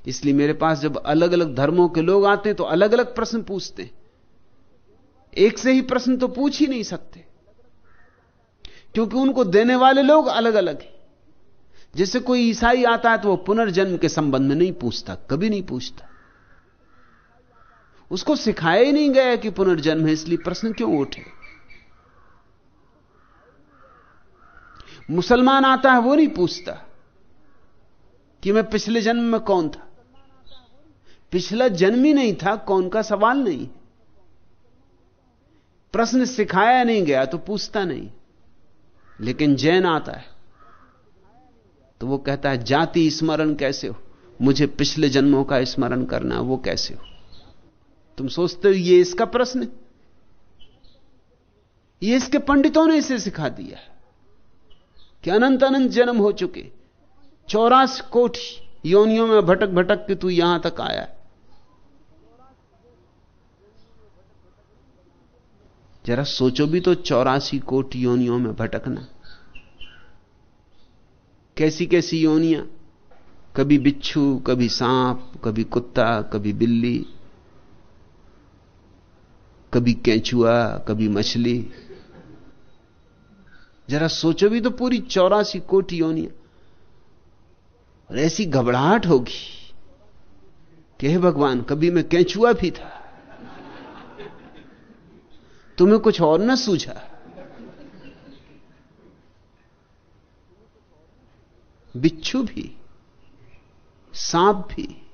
इसलिए मेरे पास जब अलग अलग धर्मों के लोग आते हैं तो अलग अलग प्रश्न पूछते हैं। एक से ही प्रश्न तो पूछ ही नहीं सकते। क्योंकि उनको देने वाले लोग अलग अलग हैं। जैसे कोई ईसाई आता है तो वह पुनर्जन्म के संबंध में नहीं पूछता, कभी नहीं पूछता। उसको सिखाया ही नहीं गया कि पुनर्जन्म है, इसलिए प्रश्न क्यों उठे? मुसलमान आता है, वो नहीं पूछता कि मैं पिछले जन्म में कौन था। पिछला जन्म ही नहीं था, कौन का सवाल नहीं प्रश्न सिखाया नहीं गया तो पूछता नहीं। लेकिन जैन आता है। तो वो कहता है, जाति स्मरण कैसे हो? मुझे पिछले जन्मों का स्मरण करना वो कैसे हो? तुम सोचते हो, ये इसका प्रश्न ये इसके पंडितों ने इसे सिखा दिया कि अनंत अनंत जन्म हो चुके। चौरासी कोठी योनियों में भटक भटक के तू यहाँ तक आया जरा सोचो भी तो चौरासी कोटि योनियों में भटकना। कैसी कैसी योनियाँ? कभी बिच्छू, कभी सांप, कभी कुत्ता, कभी बिल्ली, कभी कैचुआ, कभी मछली। जरा सोचो भी तो पूरी चौरासी कोटि योनियाँ। और ऐसी घबराहट होगी कि हे भगवान, कभी मैं कैचुआ भी था। तुम्हें कुछ और ना सूझा। बिच्छू भी, सांप भी।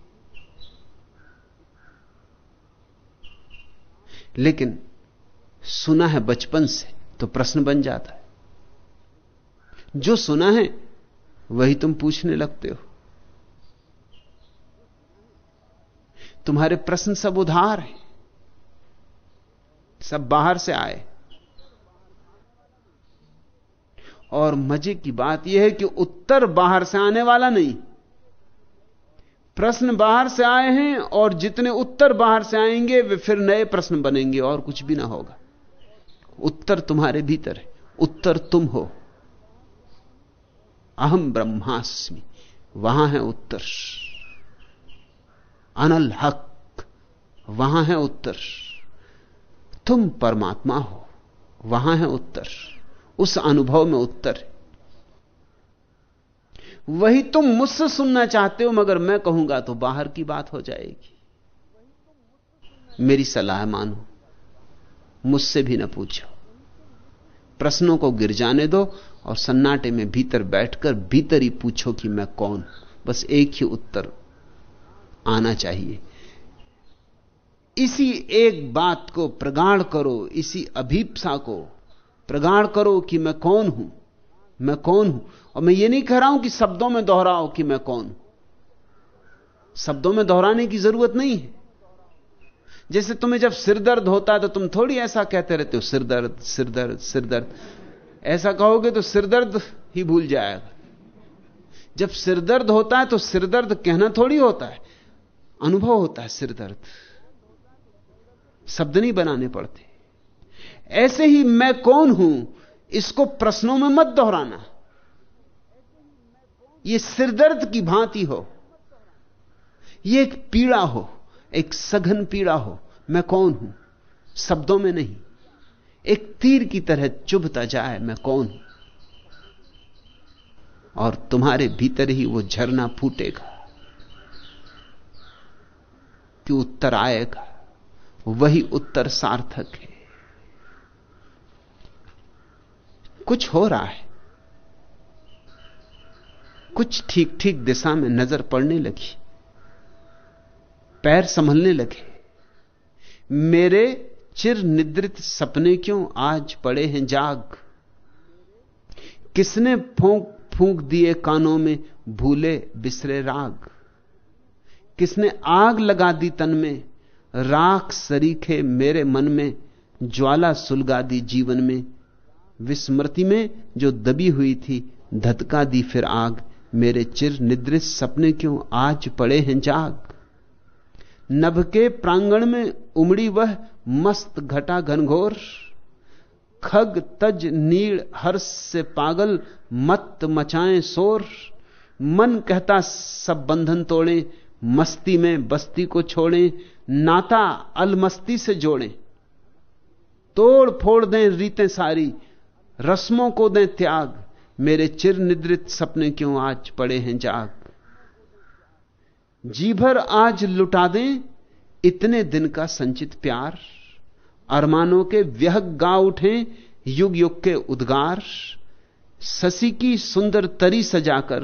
लेकिन सुना है बचपन से तो प्रश्न बन जाता है। जो सुना है, वही तुम पूछने लगते हो। तुम्हारे प्रश्न सब उधार हैं। सब बाहर से आए। और मज़े की बात यह है कि उत्तर बाहर से आने वाला नहीं। प्रश्न बाहर से आए हैं और जितने उत्तर बाहर से आएँगे, वे फिर नए प्रश्न बनेंगे और कुछ भी ना होगा। उत्तर तुम्हारे भीतर है। उत्तर तुम हो। अहम ब्रह्मास्मि। वहाँ है उत्तर। अनल हक। वहाँ है उत्तर। तुम परमात्मा हो। वहाँ है उत्तर। उस अनुभव में उत्तर है। वही तुम मुझसे सुनना चाहते हो, मगर मैं कहूँगा तो बाहर की बात हो जाएगी। मेरी सलाह मानो। मुझसे भी ना पूछो। प्रश्नों को गिर जाने दो और सन्नाटे में भीतर बैठकर भीतर ही पूछो कि मैं कौन। बस एक ही उत्तर आना चाहिए। इसी एक बात को प्रगाढ़ करो, इसी अभीपसा को प्रगाढ़ करो कि मैं कौन हूँ, मैं कौन हूँ। और मैं ये नहीं कह रहा हूँ कि शब्दों में दोहराओ कि मैं कौन हूँ। शब्दों में दोहराने की ज़रूरत नहीं है। जैसे तुम्हें जब सिर दर्द होता है तो तुम थोड़ी ऐसा कहते रहते हो, सिर दर्द सिर दर्द सिर दर्द। ऐसा कहोगे तो सिर दर्द ही भूल जाएगा। जब सिर दर्द होता है तो सिर दर्द कहना थोड़ी होता है, अनुभव होता है सिर दर्द। शब्द नहीं बनाने पड़ते। ऐसे ही मैं कौन हूँ, इसको प्रश्नों में मत दोहराना। यह सिरदर्द की भांति हो यह एक पीड़ा हो, एक सघन पीड़ा हो, मैं कौन हूँ? शब्दों में नहीं। एक तीर की तरह चुभता जाए, मैं कौन हूँ? और तुम्हारे भीतर ही वो झरना फूटेगा, कि उत्तर आएगा। वही उत्तर सार्थक है। कुछ हो रहा है। कुछ ठीक ठीक दिशा में नज़र पड़ने लगी। पैर संभलने लगे। मेरे चिर निद्रित सपने क्यों आज पड़े हैं जाग? किसने फूंक फूंक दिए कानों में भूले बिसरे राग? किसने आग लगा दी तन में राख सरीखे मेरे मन में, ज्वाला सुलगा दी जीवन में। विस्मृति में जो दबी हुई थी, धतका दी फिर आग। मेरे चिर निद्रित सपने क्यों आज पड़े हैं जाग? नभ के प्रांगण में उमड़ी वह मस्त घटा घनघोर। खग, तज, नील, हर्ष से पागल मत मचाएँ शोर मन कहता सब बंधन तोड़े, मस्ती में बस्ती को छोड़ें नाता अलमस्ती से जोड़ें। तोड़ फोड़ दें रीतें सारी, रस्मों को दें त्याग। मेरे चिर निद्रित सपने क्यों आज पड़े हैं जाग? जी भर आज लुटा दें इतने दिन का संचित प्यार। अरमानों के व्यह गा उठे युग युग के उद्गार। शशि की सुंदर तरी सजाकर,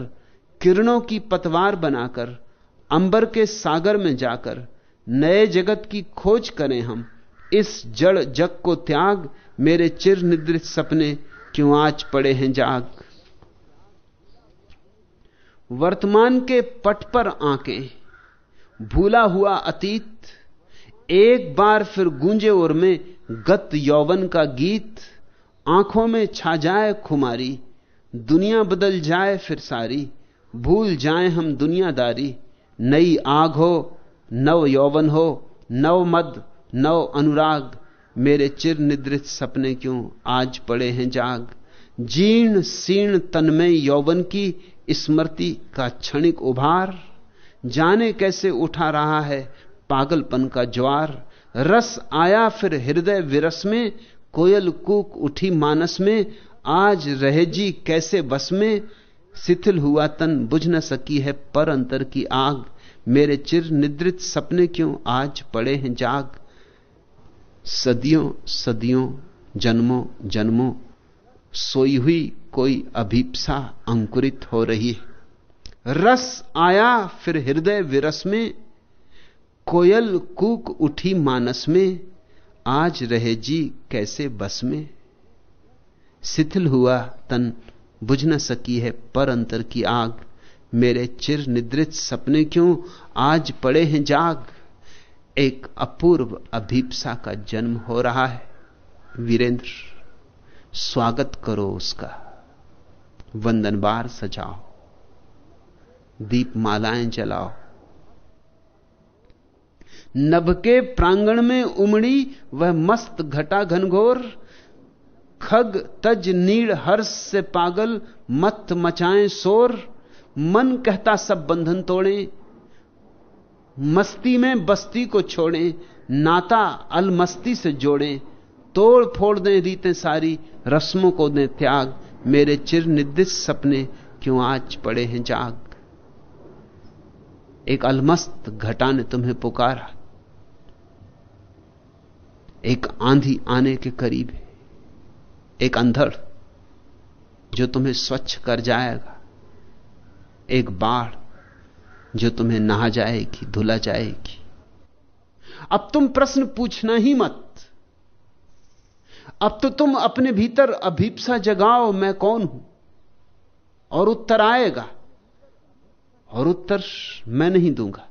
किरणों की पतवार बनाकर, अंबर के सागर में जाकर नए जगत की खोज करें हम। इस जड़ जग को त्याग, मेरे चिर निद्रित सपने क्यों आज पड़े हैं जाग। वर्तमान के पट पर आके, भूला हुआ अतीत, एक बार फिर गूंजे और में गत यौवन का गीत, आँखों में छा जाए खुमारी, दुनिया बदल जाए फिर सारी, भूल जाए हम दुनियादारी, नई आग हो नव यौवन हो, नव मद, नव अनुराग, मेरे चिर निद्रित सपने क्यों आज पड़े हैं जाग? जीर्ण सीर्ण तन में यौवन की स्मृति का क्षणिक उभार, जाने कैसे उठा रहा है पागलपन का ज्वार? रस आया फिर हृदय विरस में, कोयल कूक उठी मानस में, आज रहे जी कैसे बस में? शिथिल हुआ तन बुझ न सकी है पर अंतर की आग मेरे चिर निद्रित सपने क्यों आज पड़े हैं जाग? सदियों सदियों, जन्मों जन्मों, सोई हुई कोई अभीपसा अंकुरित हो रही है। रस आया फिर हृदय विरस में, कोयल कूक उठी मानस में, आज रहे जी कैसे बस में? शिथिल हुआ तन, बुझ न सकी है पर अंतर की आग। मेरे चिर निद्रित सपने क्यों आज पड़े हैं जाग? एक अपूर्व अभीपसा का जन्म हो रहा है। वीरेंद्र, स्वागत करो उसका। वंदन बार सजाओ। दीप मालाएँ जलाओ। नभ के प्रांगण में उमड़ी वह मस्त घटा घनघोर। खग तज नीड़ हर्ष से पागल मत मचाएँ शोर मन कहता सब बंधन तोड़े, मस्ती में बस्ती को छोड़ें, नाता अलमस्ती से जोड़ें, तोड़ फोड़ दें रीतें सारी, रस्मों को दें त्याग, मेरे चिर निदित सपने क्यों आज पड़े हैं जाग। एक अलमस्त घटा ने तुम्हें पुकारा। एक आंधी आने के करीब है, एक अंधड़ जो तुम्हें स्वच्छ कर जाएगा। एक बाढ़ जो तुम्हें नहा जाएगी, धुला जाएगी। अब तुम प्रश्न पूछना ही मत। अब तो तुम अपने भीतर अभीपसा जगाओ, मैं कौन हूँ? और उत्तर आएगा, और उत्तर मैं नहीं दूँगा।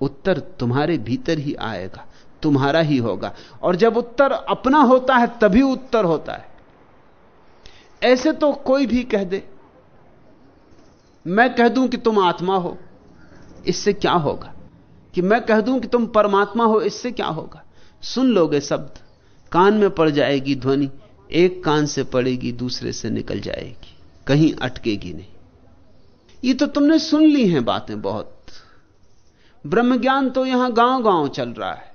उत्तर तुम्हारे भीतर ही आएगा, तुम्हारा ही होगा। और जब उत्तर अपना होता है, तभी उत्तर होता है। ऐसे तो कोई भी कह दे। मैं कह दूँ कि तुम आत्मा हो, इससे क्या होगा? कि मैं कह दूँ कि तुम परमात्मा हो, इससे क्या होगा? सुन लोगे शब्द, कान में पड़ जाएगी ध्वनि, एक कान से पड़ेगी, दूसरे से निकल जाएगी, कहीं अटकेगी नहीं। ये तो तुमने सुन ली हैं बातें बहुत। ब्रह्म ज्ञान तो यहाँ गाँव गाँव चल रहा है।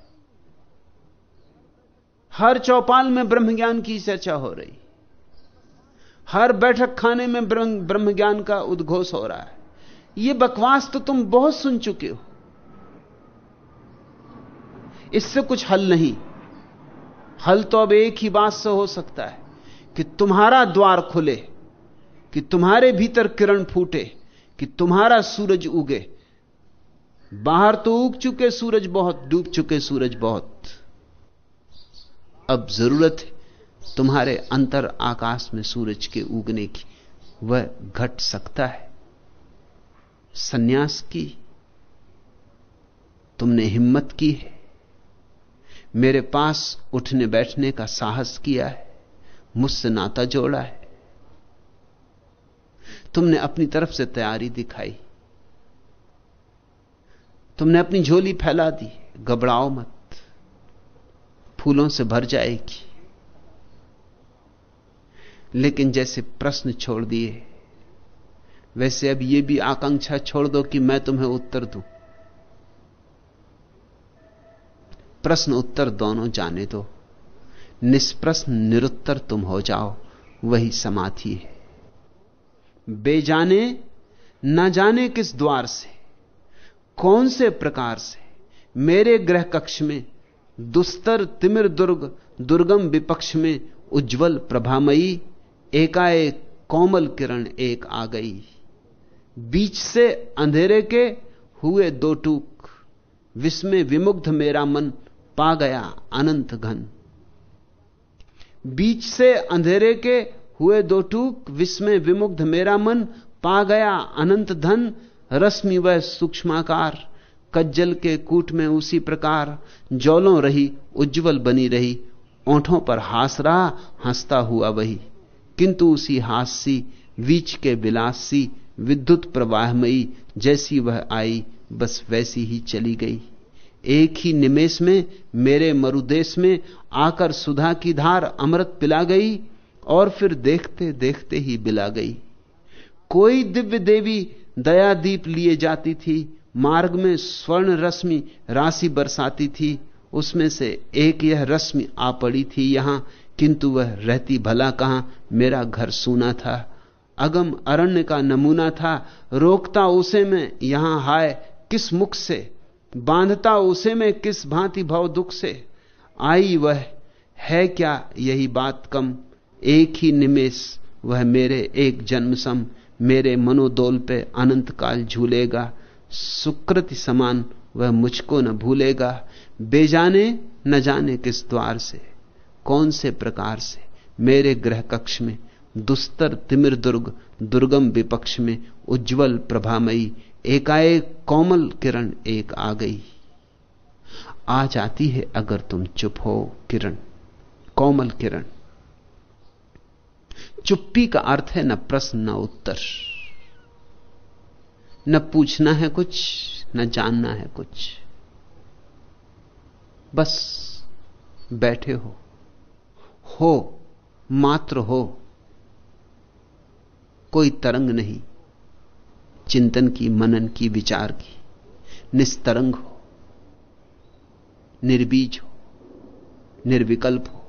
हर चौपाल में ब्रह्म ज्ञान की चर्चा हो रही। हर बैठक खाने में ब्रह्म ज्ञान का उद्घोष हो रहा है। यह बकवास तो तुम बहुत सुन चुके हो। इससे कुछ हल नहीं। हल तो अब एक ही बात से हो सकता है कि तुम्हारा द्वार खुले, कि तुम्हारे भीतर किरण फूटे, कि तुम्हारा सूरज उगे। बाहर तो उग चुके सूरज बहुत, डूब चुके सूरज बहुत। अब ज़रूरत है तुम्हारे अंतर आकाश में सूरज के उगने की वह घट सकता है। सन्यास की तुमने हिम्मत की है। मेरे पास उठने बैठने का साहस किया है। मुझसे नाता जोड़ा है। तुमने अपनी तरफ़ से तैयारी दिखाई। तुमने अपनी झोली फैला दी। घबराओ मत। फूलों से भर जाएगी। लेकिन जैसे प्रश्न छोड़ दिए, वैसे अब यह भी आकांक्षा छोड़ दो कि मैं तुम्हें उत्तर दूँ। प्रश्न उत्तर दोनों जाने दो। निष्प्रश्न निरुत्तर तुम हो जाओ, वही समाधि है। बेजाने, न जाने किस द्वार से, कौन से प्रकार से, मेरे ग्रह कक्ष में, दुस्तर तिमिर दुर्ग, दुर्गम विपक्ष में उज्जवल प्रभामयी एकाएक कोमल किरण एक आ गई। बीच से अंधेरे के हुए दो टूक, विस्मय विमुग्ध मेरा मन पा गया अनंत घन। बीच से अंधेरे के हुए दो टूक, विस्मय विमुग्ध मेरा मन पा गया अनंत धन, रश्मि व सूक्ष्माकार, कज्जल के कूट में उसी प्रकार जौलों रही, उज्जवल बनी रही, ओंठों पर हास रहा, हंसता हुआ वही। किंतु उसी हास्य बीच के विलासी विद्युत प्रवाहमयी जैसी वह आई, बस वैसी ही चली गई। एक ही निमेश में, मेरे मरुदेश में आकर सुधा की धार अमृत पिला गई और फिर देखते देखते ही बिला गई। कोई दिव्य देवी दया दीप लिए जाती थी, मार्ग में स्वर्ण रश्मि राशि बरसाती थी, उसमें से एक यह रश्मि आ पड़ी थी यहाँ किंतु वह रहती, भला कहाँ? मेरा घर सूना था। अगम अरण्य का नमूना था। रोकता उसे में, यहाँ हाय, किस मुख से? बांधता उसे में, किस भांति भाव दुख से? आई वह, है क्या यही बात कम? एक ही निमेश वह मेरे एक जन्म सम मेरे मनोदोल पे अनंत काल झूलेगा। सुकृति समान, वह मुझको न भूलेगा। बेजाने न जाने किस द्वार से। कौन से प्रकार से? मेरे ग्रह कक्ष में, दुस्तर तिमिर दुर्ग, दुर्गम विपक्ष में उज्जवल प्रभामयी, एकाएक कोमल किरण एक आ गई। आ जाती है अगर तुम चुप हो, किरण, कोमल किरण। चुप्पी का अर्थ है न प्रश्न, न उत्तर। न पूछना है कुछ, न जानना है कुछ। बस, बैठे हो। हो, मात्र हो, कोई तरंग नहीं। चिंतन की, मनन की, विचार की, निस्तरंग हो, निर्बीज हो, निर्विकल्प हो,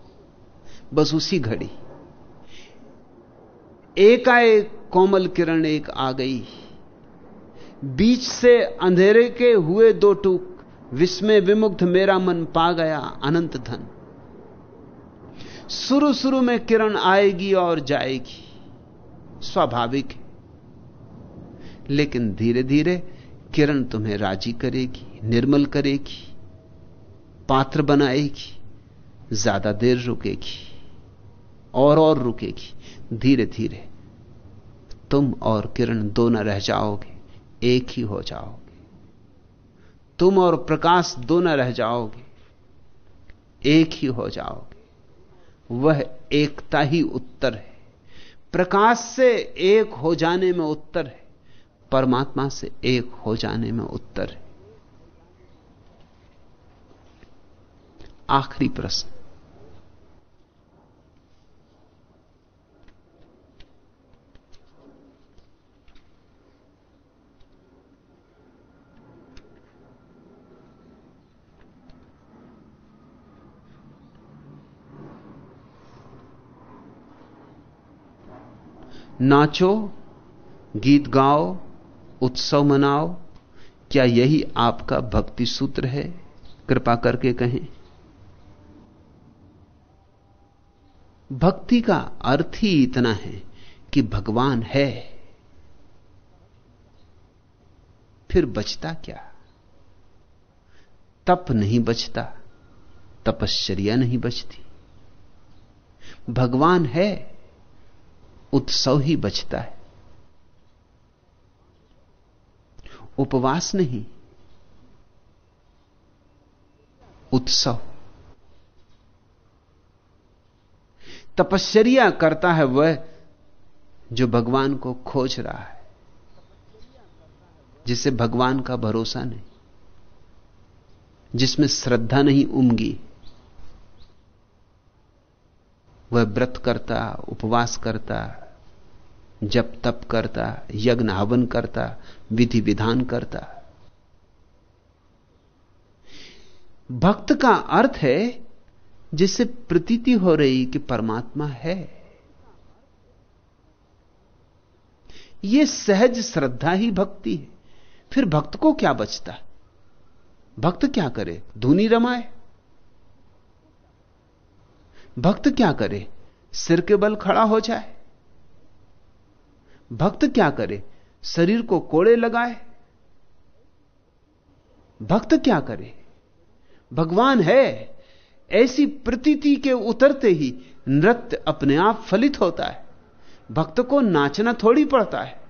बस उसी घड़ी। एकाएक कोमल किरण एक आ गई। बीच से अंधेरे के हुए दो टूक, विस्मय विमुग्ध मेरा मन पा गया अनंत धन। शुरू शुरू में किरण आएगी और जाएगी। स्वाभाविक है। लेकिन धीरे धीरे किरण तुम्हें राज़ी करेगी, निर्मल करेगी, पात्र बनाएगी, ज़्यादा देर रुकेगी और और रुकेगी। धीरे धीरे तुम और किरण दो न रह जाओगे, एक ही हो जाओगे। तुम और प्रकाश दो न रह जाओगे, एक ही हो जाओगे। वह एकता ही उत्तर है। प्रकाश से एक हो जाने में उत्तर है, परमात्मा से एक हो जाने में उत्तर है। आखिरी प्रश्न। नाचो, गीत गाओ, उत्सव मनाओ, क्या यही आपका भक्ति सूत्र है? कृपा करके कहें। भक्ति का अर्थ ही इतना है कि भगवान है। फिर बचता क्या? तप नहीं बचता, तपश्चर्या नहीं बचती। भगवान है उत्सव ही बचता है। उपवास नहीं, उत्सव। तपश्चर्या करता है वह जो भगवान को खोज रहा है, जिसे भगवान का भरोसा नहीं, जिसमें श्रद्धा नहीं उमगी। वह व्रत करता, उपवास करता, जप तप करता, यज्ञ हवन करता, विधि विधान करता। भक्त का अर्थ है, जिससे प्रतीति हो रही कि परमात्मा है। यह सहज श्रद्धा ही भक्ति है। फिर भक्त को क्या बचता? भक्त क्या करे? धुनी रमाए। भक्त क्या करे? सिर के बल खड़ा हो जाए। भक्त क्या करे? शरीर को कोड़े लगाए। भक्त क्या करे? भगवान है, ऐसी प्रतीति के उतरते ही नृत्य अपने आप फलित होता है। भक्त को नाचना थोड़ी पड़ता है।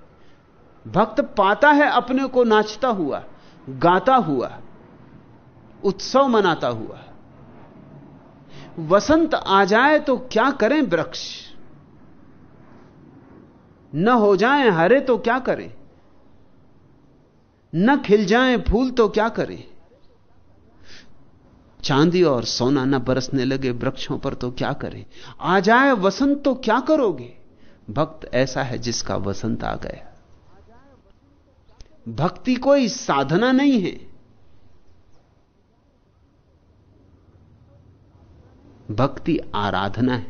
भक्त पाता है, अपने को नाचता हुआ, गाता हुआ, उत्सव मनाता हुआ। वसंत आ जाए तो क्या करें वृक्ष? न हो जाए हरे तो क्या करें? न खिल जाए फूल तो क्या करें? चांदी और सोना न बरसने लगे वृक्षों पर तो क्या करें? आ जाए वसंत तो क्या करोगे? भक्त ऐसा है जिसका वसंत आ गया। भक्ति कोई साधना नहीं है। भक्ति आराधना है।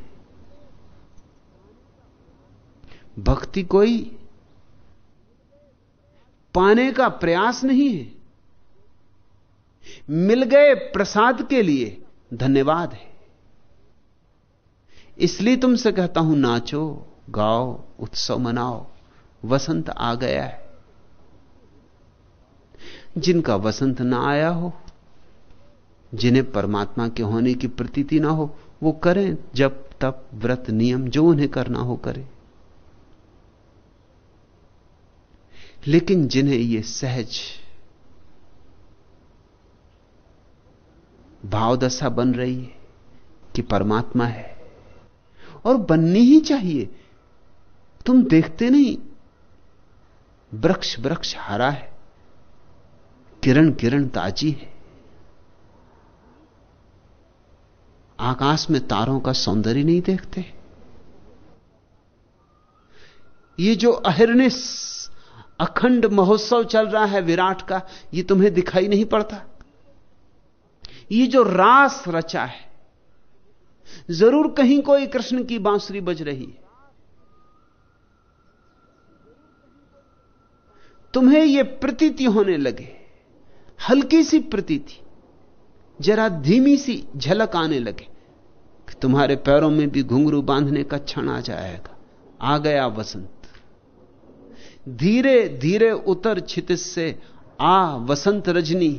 भक्ति कोई पाने का प्रयास नहीं है। मिल गए प्रसाद के लिए धन्यवाद है। इसलिए तुमसे कहता हूँ, नाचो, गाओ, उत्सव मनाओ, वसंत आ गया है। जिनका वसंत ना आया हो जिन्हें परमात्मा के होने की प्रतीति ना हो, वो करें, जब तब व्रत नियम जो उन्हें करना हो करें। लेकिन जिन्हें ये सहज भावदशा बन रही है कि परमात्मा है, और बननी ही चाहिए, तुम देखते नहीं, वृक्ष वृक्ष हरा है, किरण किरण ताजी है। आकाश में तारों का सौंदर्य नहीं देखते। ये जो अहिर्निश अखंड महोत्सव चल रहा है विराट का, ये तुम्हें दिखाई नहीं पड़ता। ये जो रास रचा है, ज़रूर कहीं कोई कृष्ण की बांसुरी बज रही है। तुम्हें यह प्रतीति होने लगे, हल्की सी प्रतीति। जरा धीमी सी झलक आने लगे कि तुम्हारे पैरों में भी घुंघरू बांधने का क्षण आ जाएगा। आ गया वसंत। धीरे धीरे उतर छित से, आ, वसंत रजनी,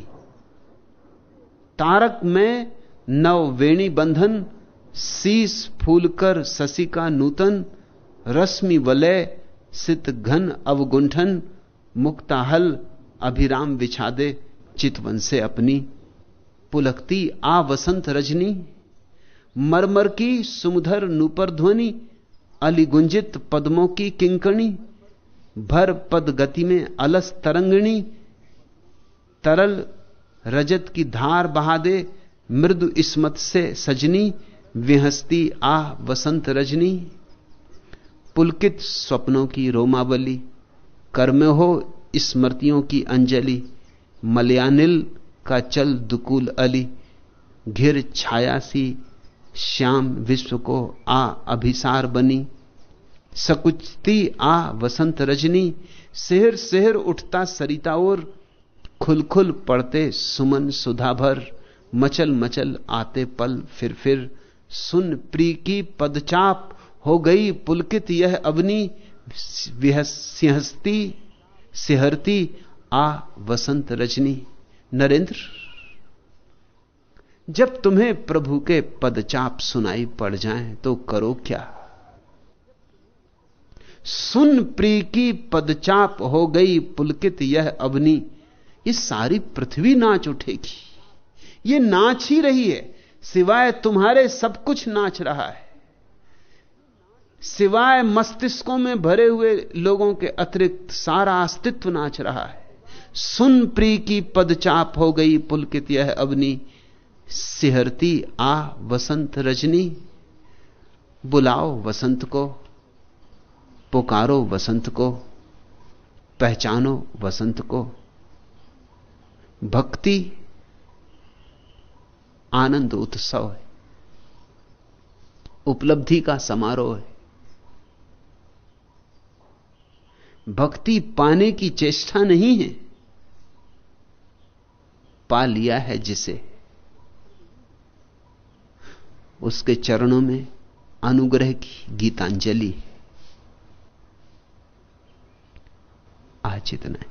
तारक में नव वेणी बंधन शीस फूलकर शशि का नूतन, रश्मि वलय, सित घन अवगुंठन, मुक्ताहल अभिराम विछादे चितवन से अपनी। पुलकती आ वसंत रजनी, मरमर की सुमधर नूपर ध्वनि अलिगुंजित पद्मों की किंकणी, भर पद गति में अलस तरंगणी, तरल रजत की धार बहा दे मृदु इसमत से सजनी, विहस्ती आ वसंत रजनी। पुलकित स्वप्नों की रोमावली, कर्म हो स्मृतियों की अंजलि, मलयानिल का चल दुकुल अली, घिर छाया सी, श्याम विश्व को आ अभिसार बनी। सकुचती आ वसंत रजनी शहर शहर उठता सरिता और खुल खुल पड़ते सुमन सुधा भर मचल मचल आते पल फिर फिर। सुन प्री की पदचाप, हो गई पुलकित यह अवनी सिंहस्ती, सिहरती आ वसंत रजनी। नरेंद्र, जब तुम्हें प्रभु के पदचाप सुनाई पड़ जाएँ तो करो क्या? सुन प्री की पदचाप हो गई पुलकित यह अवनी ये सारी पृथ्वी नाच उठेगी। ये नाच ही रही है, सिवाय तुम्हारे सब कुछ नाच रहा है। सिवाय मस्तिष्कों में भरे हुए लोगों के अतिरिक्त सारा अस्तित्व नाच रहा है। सुन प्री की पदचाप हो गई, पुलकित यह अवनी। सिहरती, आ वसंत रजनी। बुलाओ वसंत को, पुकारो वसंत को, पहचानो वसंत को। भक्ति, आनंद उत्सव है। उपलब्धि का समारोह है। भक्ति पाने की चेष्टा नहीं है। पा लिया है जिसे। उसके चरणों में अनुग्रह की गीतांजलि। आज इतना